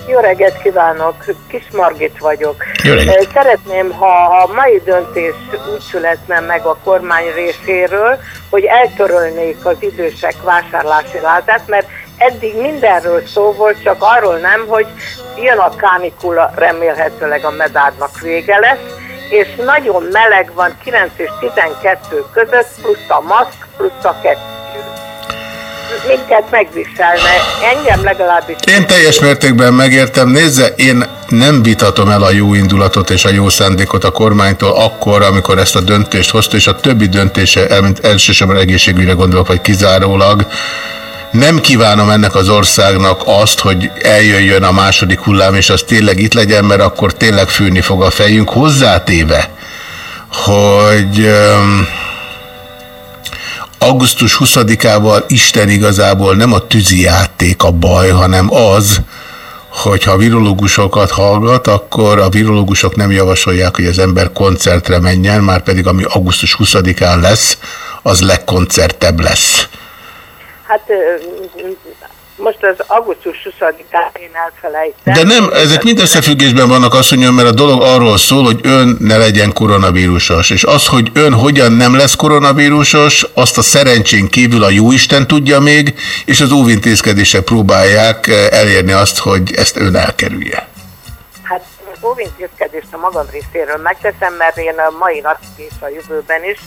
Jó reggelt kívánok, Kis Margit vagyok. Jó reggelt. Szeretném, ha a mai döntés úgy születne meg a kormány részéről, hogy eltörölnék az idősek vásárlási lázát, mert eddig mindenről szó volt, csak arról nem, hogy jön a kánikula, remélhetőleg a medádnak vége lesz, és nagyon meleg van 9 és 12 között, plusz a maszk, plusz a kettő. Minket megviselne, engem legalábbis Én teljes mértékben megértem. Nézze, én nem vitatom el a jó indulatot és a jó szándékot a kormánytól akkor, amikor ezt a döntést hozta, és a többi döntése, elsősorban egészségügyre gondolok, vagy kizárólag, nem kívánom ennek az országnak azt, hogy eljöjjön a második hullám, és az tényleg itt legyen, mert akkor tényleg fűni fog a fejünk, hozzátéve, hogy öm, augusztus 20-ával Isten igazából nem a tűzi játék a baj, hanem az, hogyha virológusokat hallgat, akkor a virológusok nem javasolják, hogy az ember koncertre menjen, már pedig ami augusztus 20-án lesz, az legkoncertebb lesz. Hát most az augusztus 20-án én elfelejtem. De nem, ezek mind összefüggésben vannak, mondjam, mert a dolog arról szól, hogy ön ne legyen koronavírusos. És az, hogy ön hogyan nem lesz koronavírusos, azt a szerencsén kívül a jóisten tudja még, és az óvintézkedések próbálják elérni azt, hogy ezt ön elkerülje. Óvintézkedést a magam részéről megteszem, mert én a mai nap és a jövőben is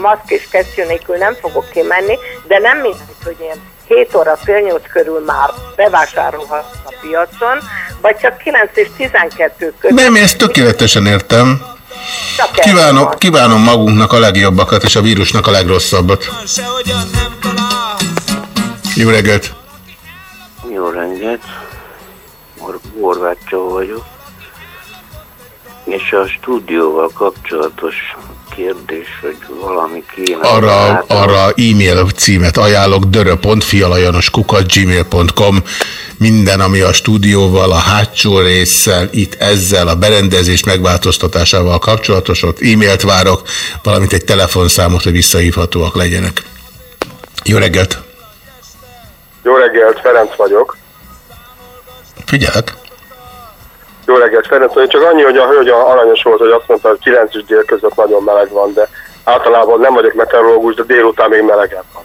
maszk és kesztyű nélkül nem fogok kimenni, de nem mindegy, hogy én 7 óra fél 8 körül már bevásárolhat a piacon, vagy csak 9 és 12 között. Nem, én ezt tökéletesen értem. Kívánom, kívánom magunknak a legjobbakat, és a vírusnak a legrosszabbat. Jó reggelt! Jó reggelt, Or- Horváth Csaba vagyok. És a stúdióval kapcsolatos kérdés, hogy valami kéne. Arra, arra e-mail címet ajánlok, dörö.fialajanoskukat.gmail.com minden, ami a stúdióval, a hátsó résszel, itt ezzel, a berendezés megváltoztatásával kapcsolatos, ott e-mailt várok, valamint egy telefonszámot, hogy visszahívhatóak legyenek. Jó reggelt! Jó reggelt, Ferenc vagyok. Figyelek! Jó reggelt, Ferenc. Én csak annyi, hogy a hölgy aranyos volt, hogy azt mondta, hogy 9 és dél között nagyon meleg van, de általában nem vagyok meteorológus, de délután még melegebb van.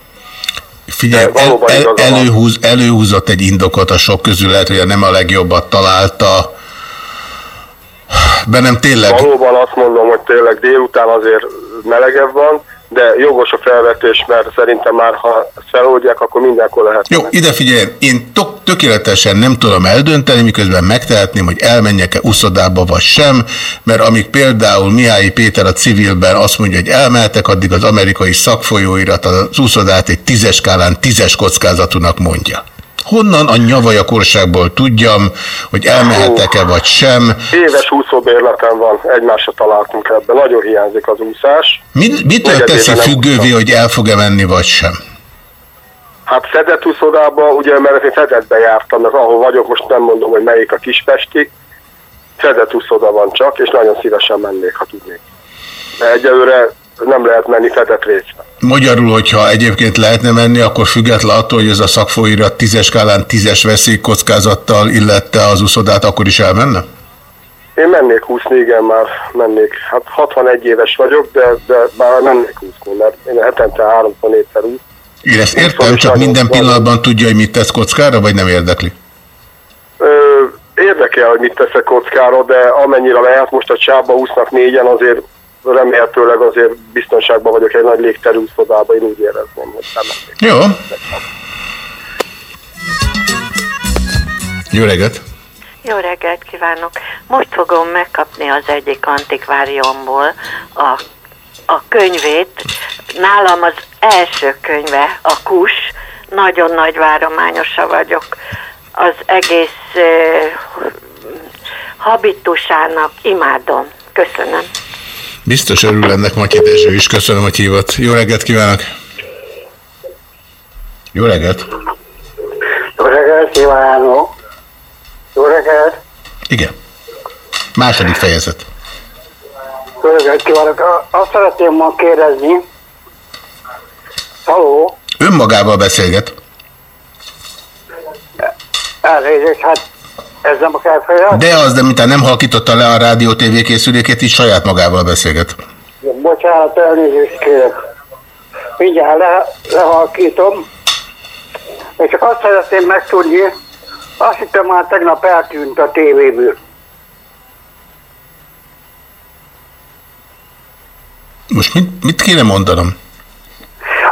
Figyelj, el, el, előhúz, előhúzott egy indokot a sok közül, lehet, hogy nem a legjobbat találta. Bennem tényleg... Valóban azt mondom, hogy tényleg délután azért melegebb van, de jogos a felvetés, mert szerintem már ha feloldják, akkor mindenkor lehet. Jó, ide figyelj, én tök, tökéletesen nem tudom eldönteni, miközben megtehetném, hogy elmenjek-e uszodába vagy sem, mert amíg például Mihály Péter a civilben azt mondja, hogy elmehetek, addig az amerikai szakfolyóirat az uszodát egy tízes skálán tízes kockázatúnak mondja. Honnan a nyavaja korságból tudjam, hogy elmehetek-e vagy sem? Éves úszóbérleten van, egymásra találtunk ebben, nagyon hiányzik az úszás. Mit, mitől teszi függővé, hogy el fog-e menni vagy sem? Hát fedett úszodába, ugye, mert én fedetbe jártam, mert ahol vagyok, most nem mondom, hogy melyik a Kispesti, fedett úszoda van csak, és nagyon szívesen mennék, ha tudnék. De egyelőre nem lehet menni fedett részre. Magyarul, hogyha egyébként lehetne menni, akkor független attól, hogy ez a szakfolyóirat tízes skálán tízes veszélykockázattal illette az uszodát, akkor is elmenne? Én mennék úszni, igen, már mennék. Hát 61 éves vagyok, de, de már mennék úszni, mert én hetente háromszor négyszer úsz. Én ezt értem, csak minden pillanatban tudja, hogy mit tesz kockára, vagy nem érdekli? Ö, érdekel, hogy mit teszek kockára, de amennyire lehet, most a csába úsznak négyen, azért remélhetőleg azért biztonságban vagyok egy nagy légterű úszodában, én úgy érezném, hogy nem. Jó. Jó reggelt! Jó reggelt kívánok! Most fogom megkapni az egyik antikváriumból a, a könyvét. Nálam az első könyve, a Kus. Nagyon nagy várományosa vagyok. Az egész uh, habitusának imádom. Köszönöm. Biztos örül ennek Matyi Dezső is. Köszönöm, hogy hívott. Jó reggelt kívánok! Jó reggelt! Jó reggelt kívánok! Jó reggelt! Igen. Második fejezet. Jó reggelt kívánok! Azt szeretném ma kérdezni. Haló? Önmagával beszélget. Elnézést, hát ez nem kell fel. De az, de mintha nem halkította le a rádió TV készülékét, így saját magával beszélget. Bocsánat, elnézést kérek. Mindjárt le, lehalkítom. És csak azt szeretném megtudni, azt hittem már tegnap eltűnt a tévéből. Most mit, mit kéne mondanom?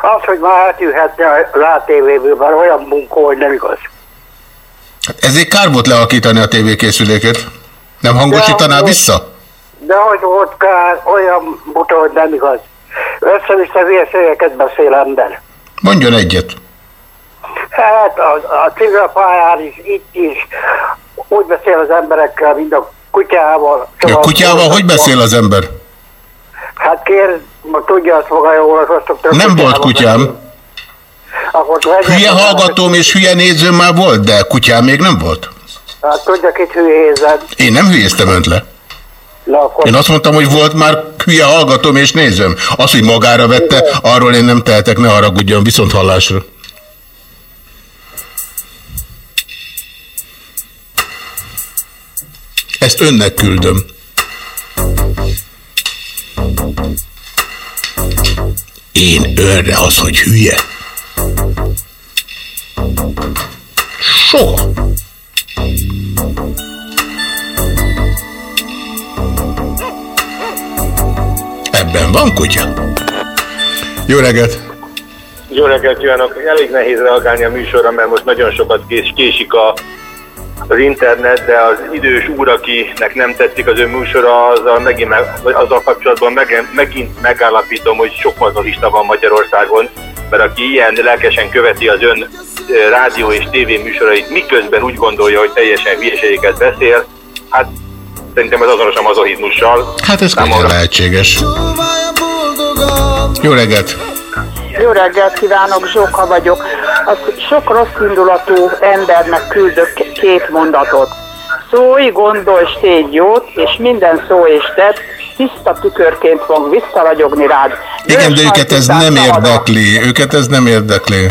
Az, hogy már eltűnhetne a rátévéből, mert olyan bunkó, hogy nem igaz. Hát ezért kár volt lehalkítani a TV készülékét. Nem hangosítaná De- vissza? De hogy volt kár, olyan buta, hogy nem igaz. Össze-vissza hülyeségeket beszél ember. Mondjon egyet. Hát a, a civil pályán is, itt is úgy beszél az emberekkel, mint a kutyával. A kutyával hogy beszél az ember? Hát kér, ma tudja, azt maga jól, azt Nem volt kutyám. Akkor hülye hallgatóm és hülye néző már volt, de kutyám még nem volt. Hát tudjak itt hülyézed. Én nem hülyéztem önt le. Na, akkor... Én azt mondtam, hogy volt már hülye hallgatom és nézőm. Az, hogy magára vette, Igen. arról én nem tehetek, ne haragudjon, viszont hallásra. Ezt önnek küldöm. Én önre az, hogy hülye? Soha. Ebben van kutya. Jó reggelt! Jó reggelt kívánok! Elég nehéz reagálni a műsorra, mert most nagyon sokat kés, késik a, az internet, de az idős úr, akinek nem tetszik az ön műsora, azzal, megint, azzal kapcsolatban meg, megint megállapítom, hogy sok mazolista van Magyarországon, mert aki ilyen lelkesen követi az ön rádió és tévé műsorait, miközben úgy gondolja, hogy teljesen hülyeségeket beszél, hát szerintem ez azonos a mazohizmussal. Hát ez könnyen lehetséges. Jó reggelt! Jó reggelt kívánok, Zsóka vagyok. Az sok rossz indulatú embernek küldök két mondatot. Szólj, gondolj, tégy jót, és minden szó és tett tiszta tükörként fog visszaragyogni rád. Igen, de őket ez nem érdekli. Őket ez nem érdekli.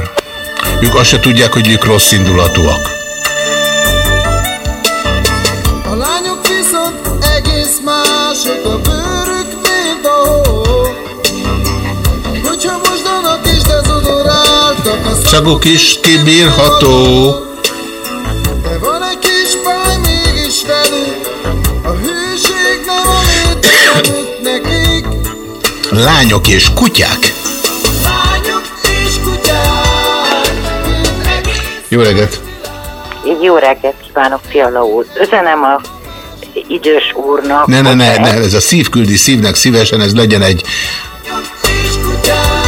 Ők azt se tudják, hogy ők rossz indulatúak. A lányok viszont egész mások, a dezodoráltak, a Szaguk is kibírható. De van egy kis baj mégis velük, a hűség nem amit nekik. Lányok és kutyák. Lányok és kutyák, Jó reggelt! Jó reggelt kívánok, Fiala úr. Üzenem a idős úrnak. Ne, ne, ne, ne, ez a szív küldi szívnek szívesen, ez legyen egy Már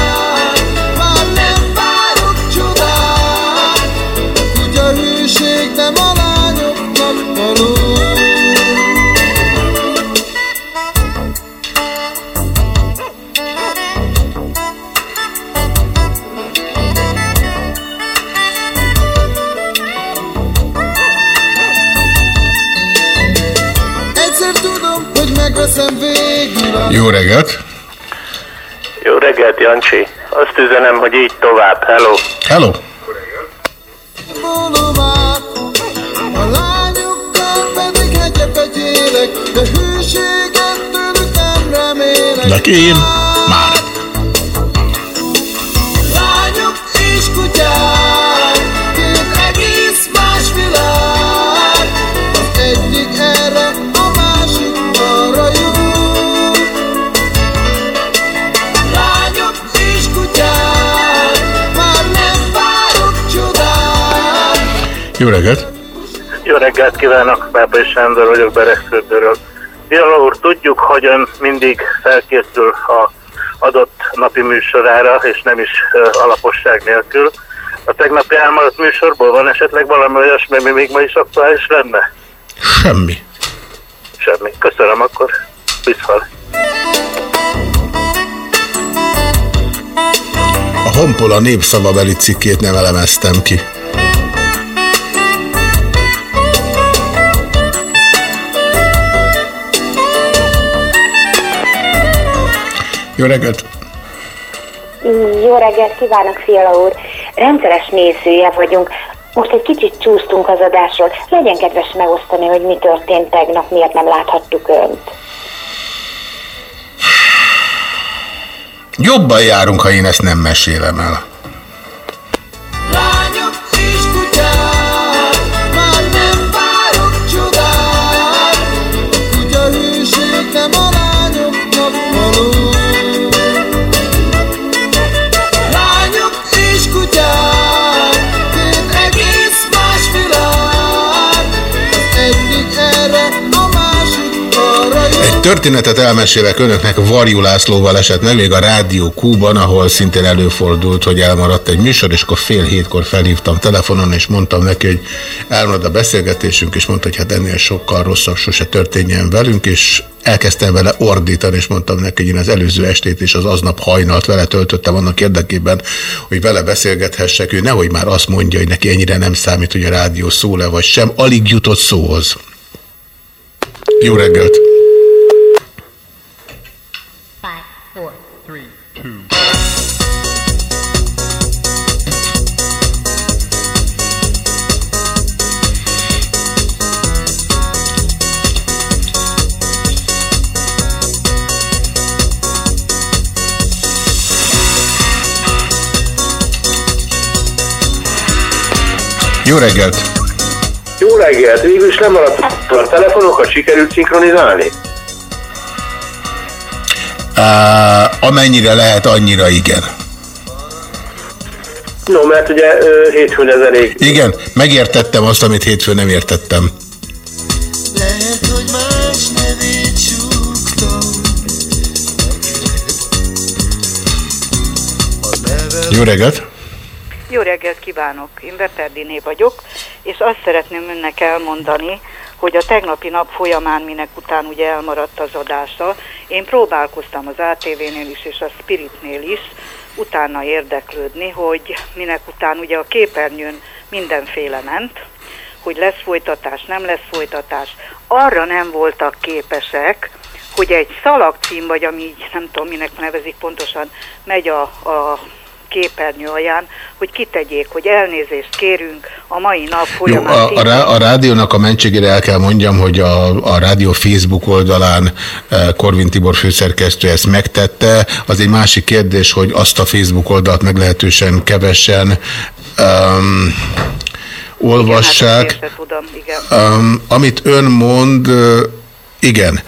Jó reggelt! Jó reggelt, Jancsi. Azt üzenem, hogy így tovább. Hello. Hello! bolomát. A lányokkal pedig hegyepet élek, de hűséget tőlük nem remélek. Nekem már. Jó reggelt! Jó reggelt kívánok, Pápai Sándor vagyok Beregsződőről. Fiala úr, tudjuk, hogy ön mindig felkészül a adott napi műsorára, és nem is alaposság nélkül. A tegnapi elmaradt műsorból van esetleg valami olyasmi, ami még ma is aktuális lenne? Semmi. Semmi. Köszönöm akkor. Viszhal. A Honpola népszavabeli cikkét nem elemeztem ki. Jó reggelt! Jó reggelt kívánok, Fiala úr! Rendszeres nézője vagyunk. Most egy kicsit csúsztunk az adásról. Legyen kedves megosztani, hogy mi történt tegnap, miért nem láthattuk önt. Jobban járunk, ha én ezt nem mesélem el. Történetet elmesélek önöknek, Varjú Lászlóval esett meg még a Rádió Q-ban, ahol szintén előfordult, hogy elmaradt egy műsor, és akkor fél hétkor felhívtam telefonon, és mondtam neki, hogy elmarad a beszélgetésünk, és mondta, hogy hát ennél sokkal rosszabb sose történjen velünk, és elkezdtem vele ordítani, és mondtam neki, hogy én az előző estét és az aznap hajnalt vele töltöttem annak érdekében, hogy vele beszélgethessek. Ő nehogy már azt mondja, hogy neki ennyire nem számít, hogy a rádió szól-e vagy sem, alig jutott szóhoz. Jó reggelt! Jó reggelt! Jó reggelt! Végül is nem maradt a telefonokat, sikerült szinkronizálni? Amennyire lehet, annyira igen. No, mert ugye hétfőn ez elég. Igen, megértettem azt, amit hétfőn nem értettem. Jó reggelt! Jó reggelt kívánok! Én Beperdiné vagyok, és azt szeretném önnek elmondani, hogy a tegnapi nap folyamán, minek után ugye elmaradt az adása, én próbálkoztam az ATV-nél is és a Spiritnél is, utána érdeklődni, hogy minek után ugye a képernyőn mindenféle ment, hogy lesz folytatás, nem lesz folytatás. Arra nem voltak képesek, hogy egy szalagcím, vagy ami így nem tudom minek nevezik pontosan, megy a, a képernyő alján, hogy kitegyék, hogy elnézést kérünk a mai nap folyamán. Jó, a, a, rá, a rádiónak a mentségére el kell mondjam, hogy a, a rádió Facebook oldalán eh, Korvin Tibor főszerkesztő ezt megtette. Az egy másik kérdés, hogy azt a Facebook oldalt meglehetősen kevesen um, olvassák. Igen, hát tudom, igen. Um, amit ön mond, uh, igen.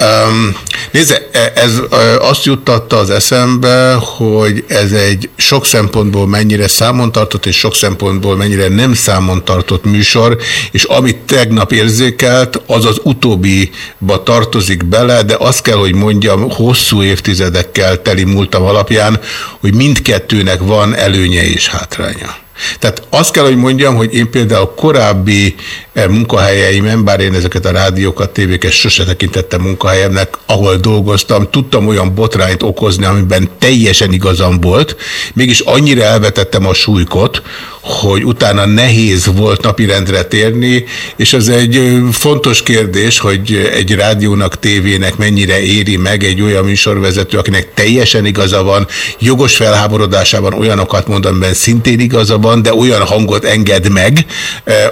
Um, nézze, e, ez uh, azt juttatta az eszembe, hogy ez egy sok szempontból mennyire számon tartott, és sok szempontból mennyire nem számon tartott műsor, és amit tegnap érzékelt, az az utóbbiba tartozik bele, de azt kell, hogy mondjam, hosszú évtizedekkel teli múltam alapján, hogy mindkettőnek van előnye és hátránya. Tehát azt kell, hogy mondjam, hogy én például korábbi eh, munkahelyeimen, bár én ezeket a rádiókat, tévéket sose tekintettem munkahelyemnek, ahol dolgoztam, tudtam olyan botrányt okozni, amiben teljesen igazam volt, mégis annyira elvetettem a súlykot, hogy utána nehéz volt napirendre térni, és ez egy fontos kérdés, hogy egy rádiónak, tévének mennyire éri meg egy olyan műsorvezető, akinek teljesen igaza van, jogos felháborodásában olyanokat mond, amiben szintén igaza van, de olyan hangot enged meg,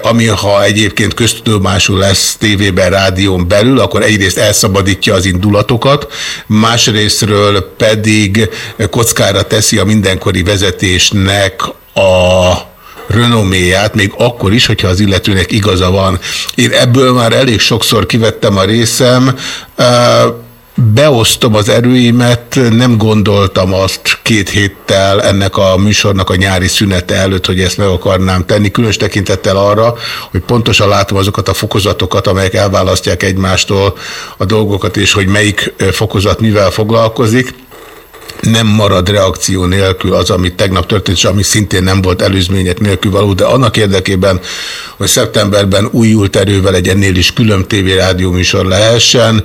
ami ha egyébként köztudomású lesz tévében, rádión belül, akkor egyrészt elszabadítja az indulatokat, másrésztről pedig kockára teszi a mindenkori vezetésnek a renoméját, még akkor is, hogyha az illetőnek igaza van. Én ebből már elég sokszor kivettem a részem, beosztom az erőimet, nem gondoltam azt két héttel ennek a műsornak a nyári szünete előtt, hogy ezt meg akarnám tenni, különös tekintettel arra, hogy pontosan látom azokat a fokozatokat, amelyek elválasztják egymástól a dolgokat, és hogy melyik fokozat mivel foglalkozik nem marad reakció nélkül az, ami tegnap történt, és ami szintén nem volt előzmények nélkül való, de annak érdekében, hogy szeptemberben újult erővel egy ennél is külön tévérádió műsor lehessen,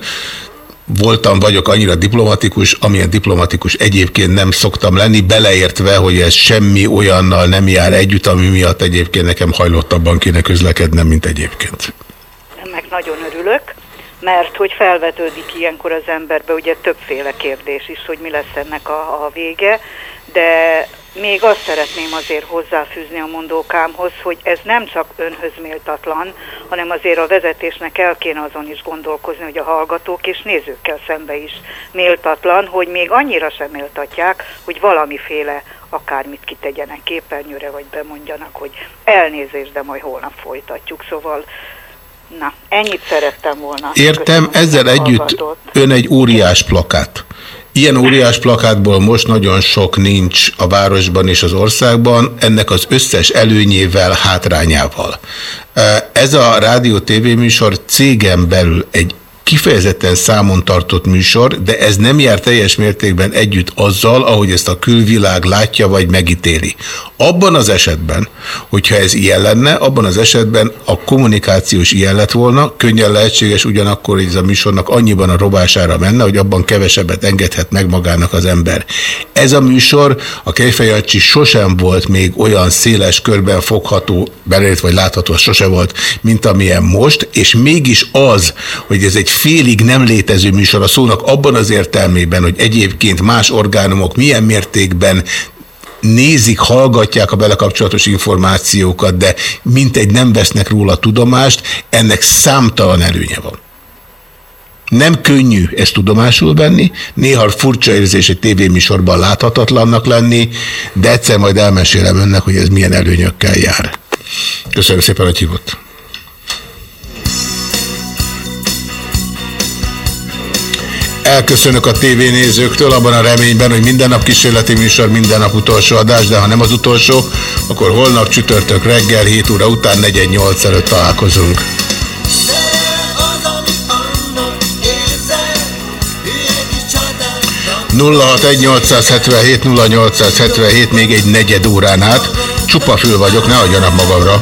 voltam, vagyok annyira diplomatikus, amilyen diplomatikus egyébként nem szoktam lenni, beleértve, hogy ez semmi olyannal nem jár együtt, ami miatt egyébként nekem hajlottabban kéne közlekednem, mint egyébként. Meg nagyon örülök mert hogy felvetődik ilyenkor az emberbe ugye többféle kérdés is, hogy mi lesz ennek a, a vége, de még azt szeretném azért hozzáfűzni a mondókámhoz, hogy ez nem csak önhöz méltatlan, hanem azért a vezetésnek el kéne azon is gondolkozni, hogy a hallgatók és nézőkkel szembe is méltatlan, hogy még annyira sem méltatják, hogy valamiféle akármit kitegyenek képernyőre, vagy bemondjanak, hogy elnézést, de majd holnap folytatjuk. Szóval Na, ennyit szerettem volna. Értem, Köszönöm, ezzel együtt hallgatott. ön egy óriás plakát. Ilyen óriás plakátból most nagyon sok nincs a városban és az országban, ennek az összes előnyével, hátrányával. Ez a rádió-tv műsor cégen belül egy kifejezetten számon tartott műsor, de ez nem jár teljes mértékben együtt azzal, ahogy ezt a külvilág látja vagy megítéli. Abban az esetben, hogyha ez ilyen lenne, abban az esetben a kommunikációs ilyen lett volna, könnyen lehetséges ugyanakkor, hogy ez a műsornak annyiban a robására menne, hogy abban kevesebbet engedhet meg magának az ember. Ez a műsor, a Kejfejancsi sosem volt még olyan széles körben fogható, belét vagy látható, sose volt, mint amilyen most, és mégis az, hogy ez egy félig nem létező műsor a szónak abban az értelmében, hogy egyébként más orgánumok milyen mértékben nézik, hallgatják a belekapcsolatos információkat, de mintegy nem vesznek róla tudomást, ennek számtalan előnye van. Nem könnyű ezt tudomásul venni, néha furcsa érzés egy tévéműsorban láthatatlannak lenni, de egyszer majd elmesélem önnek, hogy ez milyen előnyökkel jár. Köszönöm szépen, hogy hívott. Elköszönök a tévénézőktől abban a reményben, hogy minden nap kísérleti műsor, minden nap utolsó adás, de ha nem az utolsó, akkor holnap csütörtök reggel 7 óra után 4-8 előtt találkozunk. 061 0877 még egy negyed órán át. Csupa fül vagyok, ne adjanak magamra.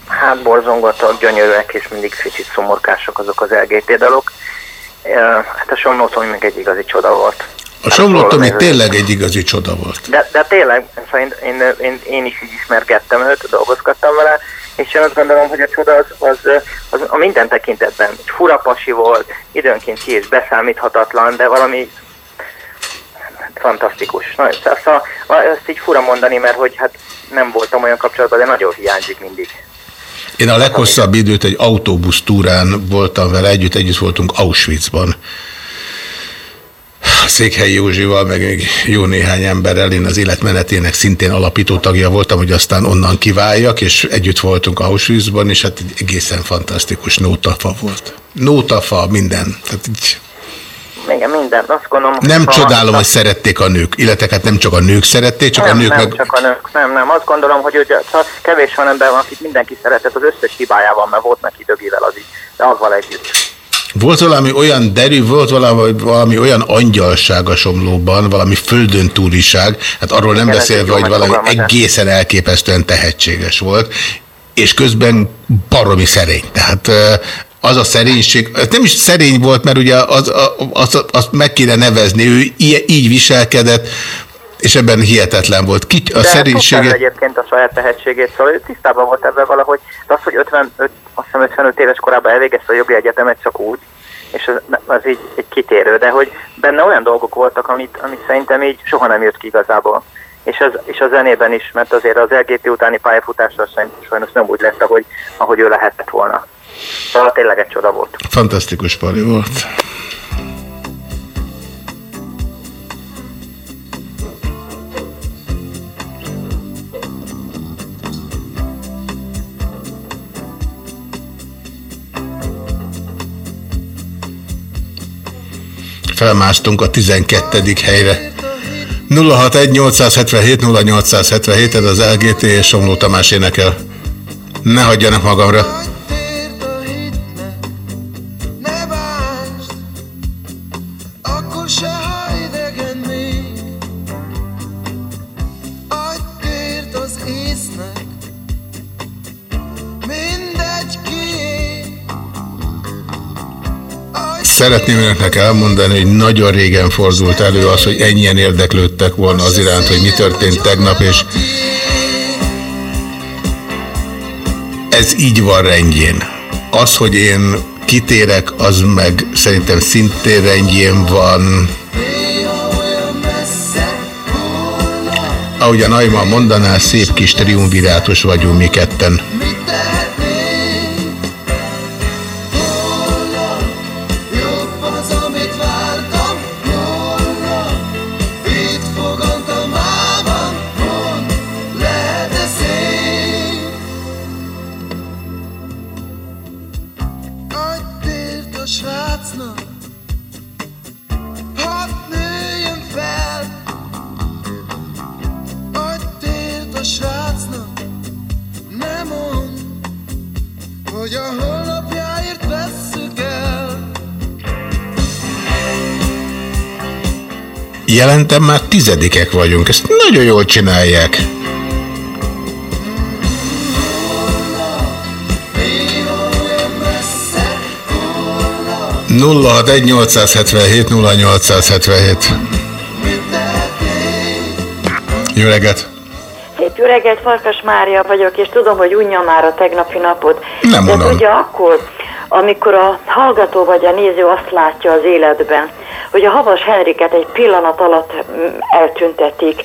Hát borzongatok, gyönyörűek és mindig kicsit szomorkások azok az LGT dalok. Hát a Somlóton még egy igazi csoda volt. A Somlóton tényleg egy igazi csoda volt. De, de tényleg, szóval én, én, én, én is így ismerkedtem őt, dolgozgattam vele, és én azt gondolom, hogy a csoda az, az, az a minden tekintetben egy furapasi volt, időnként ki és beszámíthatatlan, de valami fantasztikus. Na, szóval ezt így fura mondani, mert hogy hát nem voltam olyan kapcsolatban, de nagyon hiányzik mindig. Én a leghosszabb időt egy autóbusz túrán voltam vele, együtt együtt voltunk Auschwitzban. Székhelyi Józsival, meg még jó néhány emberrel, én az életmenetének szintén alapító tagja voltam, hogy aztán onnan kiváljak, és együtt voltunk Auschwitzban, és hát egy egészen fantasztikus nótafa volt. Nótafa, minden. Tehát így igen, minden. Azt gondolom, nem csodálom, hogy szerették a nők, illetve hát nem csak a nők szerették, csak nem, a nők nem, meg... csak a nők, nem, nem. Azt gondolom, hogy ugye, kevés van ember, akit mindenki szeretett, az összes hibájával, mert volt neki dögével az így, de azzal együtt. Volt valami olyan derű, volt valami, valami olyan angyalság a somlóban, valami földön túliság, hát arról Igen, nem beszélve, hogy valami egészen elképesztően tehetséges volt, és közben baromi szerény. Tehát az a szerénység, ez nem is szerény volt, mert ugye az, az, az meg kéne nevezni, ő így viselkedett, és ebben hihetetlen volt. Ki, a de szerénysége... egyébként a saját tehetségét, szóval ő tisztában volt ebben valahogy, de az, hogy 55, azt hiszem 55 éves korában elvégezte a jogi egyetemet csak úgy, és az, az így egy kitérő, de hogy benne olyan dolgok voltak, amit, amit szerintem így soha nem jött ki igazából. És, az, és a zenében is, mert azért az LGT utáni pályafutásra sajnos nem úgy lett, ahogy, ahogy ő lehetett volna. Szóval tényleg egy csoda volt. Fantasztikus pali volt. Felmásztunk a 12. helyre. 061 877 0877, ez az LGT és Somló Tamás énekel. Ne hagyjanak magamra. Szeretném önöknek elmondani, hogy nagyon régen fordult elő az, hogy ennyien érdeklődtek volna az iránt, hogy mi történt tegnap, és ez így van rendjén. Az, hogy én kitérek, az meg szerintem szintén rendjén van. Ahogy a Naima mondaná, szép kis triumvirátus vagyunk mi ketten. Jelentem már tizedikek vagyunk, ezt nagyon jól csinálják. Nulla 877 0877 Jó reggelt! Szép jó reggelt, Farkas Mária vagyok, és tudom, hogy unja már a tegnapi napot. Nem De unom. ugye akkor, amikor a hallgató vagy a néző azt látja az életben, hogy a Havas Henriket egy pillanat alatt mm, eltüntetik.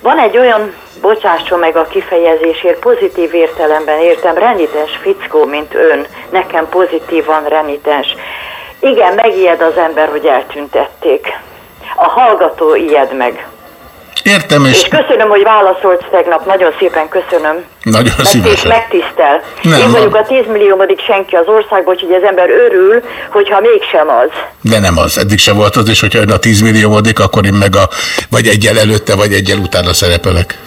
Van egy olyan, bocsásson meg a kifejezésért, pozitív értelemben értem, renitens fickó, mint ön. Nekem pozitívan renitens. Igen, megijed az ember, hogy eltüntették. A hallgató ijed meg. Értem, és És köszönöm, hogy válaszolt tegnap, nagyon szépen köszönöm. nagyon Megtiszt, szívesen. megtisztel. Nem, Én vagyok a 10 milliómodik senki az országban, úgyhogy az ember örül, hogyha mégsem az. De nem az, eddig se volt az, és hogyha ön a 10 milliómodik, akkor én meg a vagy egyel előtte, vagy egyel utána szerepelek.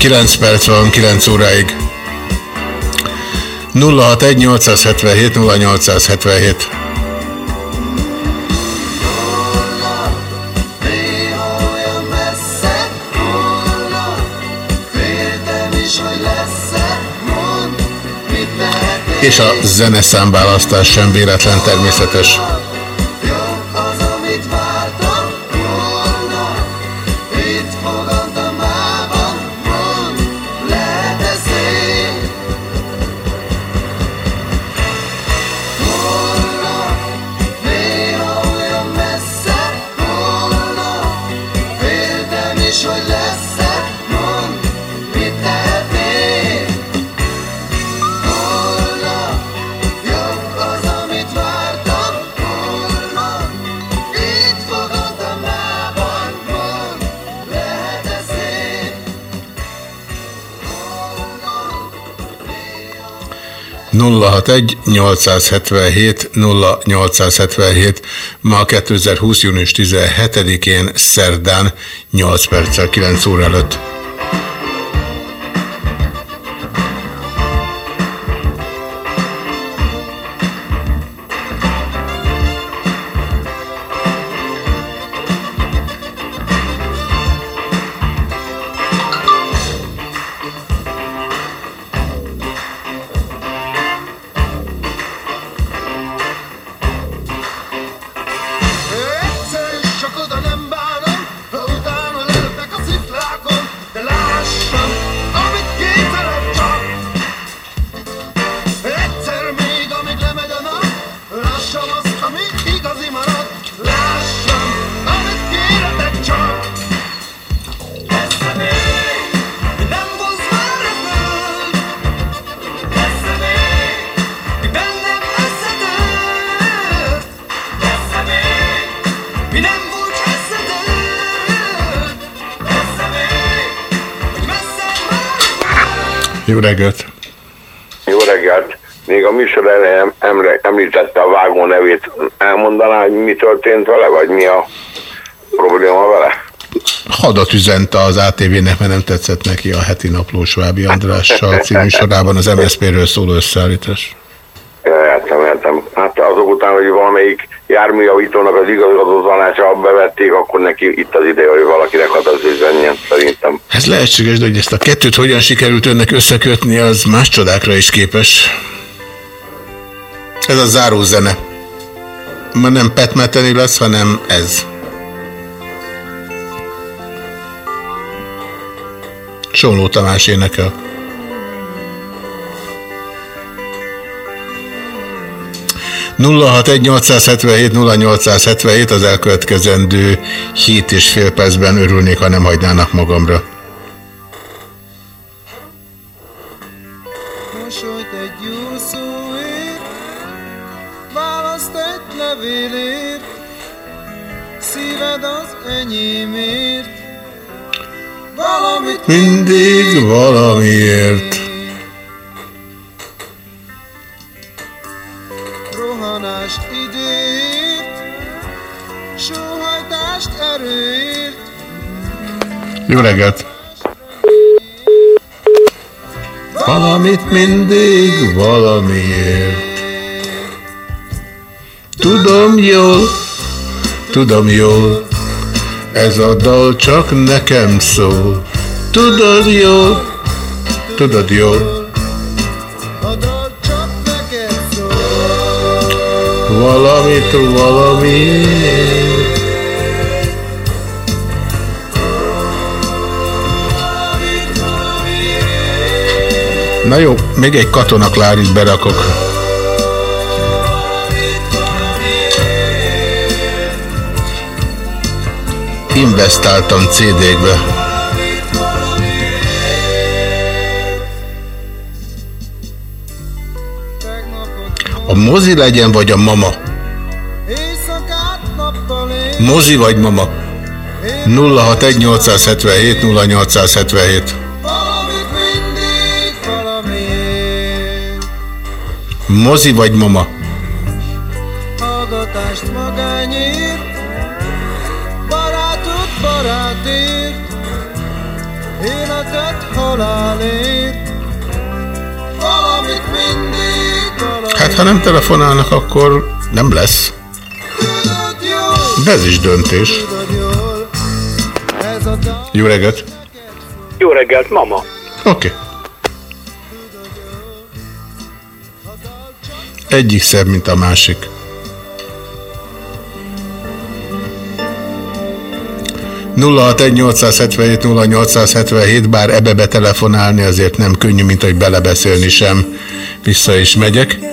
9 perc van, 9 óráig. 061 877 0877 Néha olyan messze volna Féltem is, hogy lesz-e Mondd, mit tehetek És a zeneszámválasztás sem véletlen természetes. 061 877 0877 ma 2020. június 17-én szerdán 8 perccel 9 óra előtt. Mi történt vele, vagy mi a probléma vele? Hadat üzente az ATV-nek, mert nem tetszett neki a heti napló Svábi Andrással című sorában az MSZP-ről szóló összeállítás. Értem, értem. Hát azok után, hogy valamelyik járműjavítónak az igazgató tanácsa bevették, akkor neki itt az ideje, hogy valakinek ad az üzenjen, szerintem. Ez lehetséges, de hogy ezt a kettőt hogyan sikerült önnek összekötni, az más csodákra is képes. Ez a zárózene. Ma nem petmeteni lesz, hanem ez. Somló Tamás énekel. nulla 877 0877 az elkövetkezendő 7 és fél percben örülnék, ha nem hagynának magamra. Valamiért. Tudom jól, tudom jól, ez a dal csak nekem szól. Tudod jól, tudod jól, a dal csak neked szól. valamit valamiért. Na jó, még egy katona Klárit berakok. Investáltam CD-kbe. A mozi legyen, vagy a mama? Mozi vagy mama? 061 877 0877 Mozi vagy mama? Hallgatást magányért, barátot barátért, életet halálért. Valamit mindig valamiért. Hát ha nem telefonálnak, akkor nem lesz. De ez is döntés. Jó reggelt! Jó reggelt, mama! Oké. Egyik szebb, mint a másik. egy 0877 0877, bár ebbe betelefonálni azért nem könnyű, mint hogy belebeszélni sem. Vissza is megyek.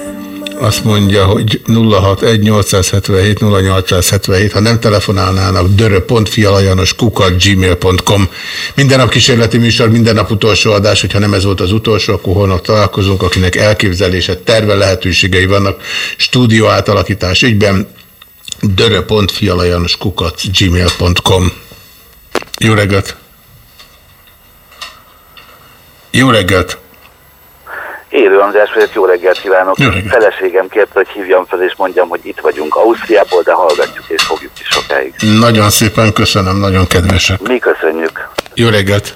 Azt mondja, hogy 061 877 0877, ha nem telefonálnának, dörö.fialajanos kukat gmail.com. Minden nap kísérleti műsor, minden nap utolsó adás, hogyha nem ez volt az utolsó, akkor holnap találkozunk, akinek elképzelése, terve lehetőségei vannak, stúdió átalakítás ügyben, dörö.fialajanos kukat gmail.com. Jó reggelt! Jó reggelt! Élő András vagyok, jó reggelt kívánok. Jó reggelt. Feleségem kérte, hogy hívjam fel és mondjam, hogy itt vagyunk Ausztriából, de hallgatjuk és fogjuk is sokáig. Nagyon szépen köszönöm, nagyon kedvesek. Mi köszönjük. Jó reggelt!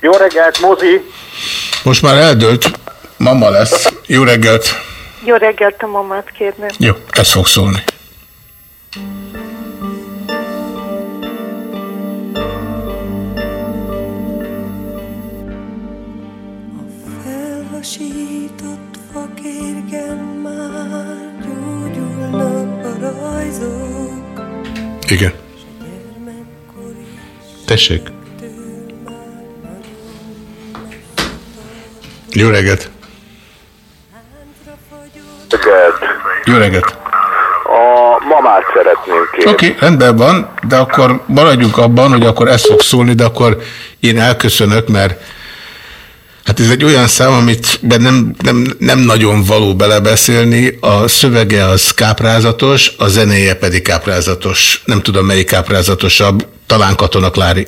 Jó reggelt, mozi! Most már eldőlt, mama lesz. Jó reggelt! Jó reggelt, a mamát kérném. Jó, ez fog szólni. Igen. Tessék. Jó reggelt! Reggelt. Jó reggelt! A mamát szeretném kérni. Oké, okay, rendben van, de akkor maradjunk abban, hogy akkor ez fog szólni, de akkor én elköszönök, mert hát ez egy olyan szám, amit nem, nem, nem nagyon való belebeszélni. A szövege az káprázatos, a zenéje pedig káprázatos. Nem tudom, melyik káprázatosabb, talán Katona Klári.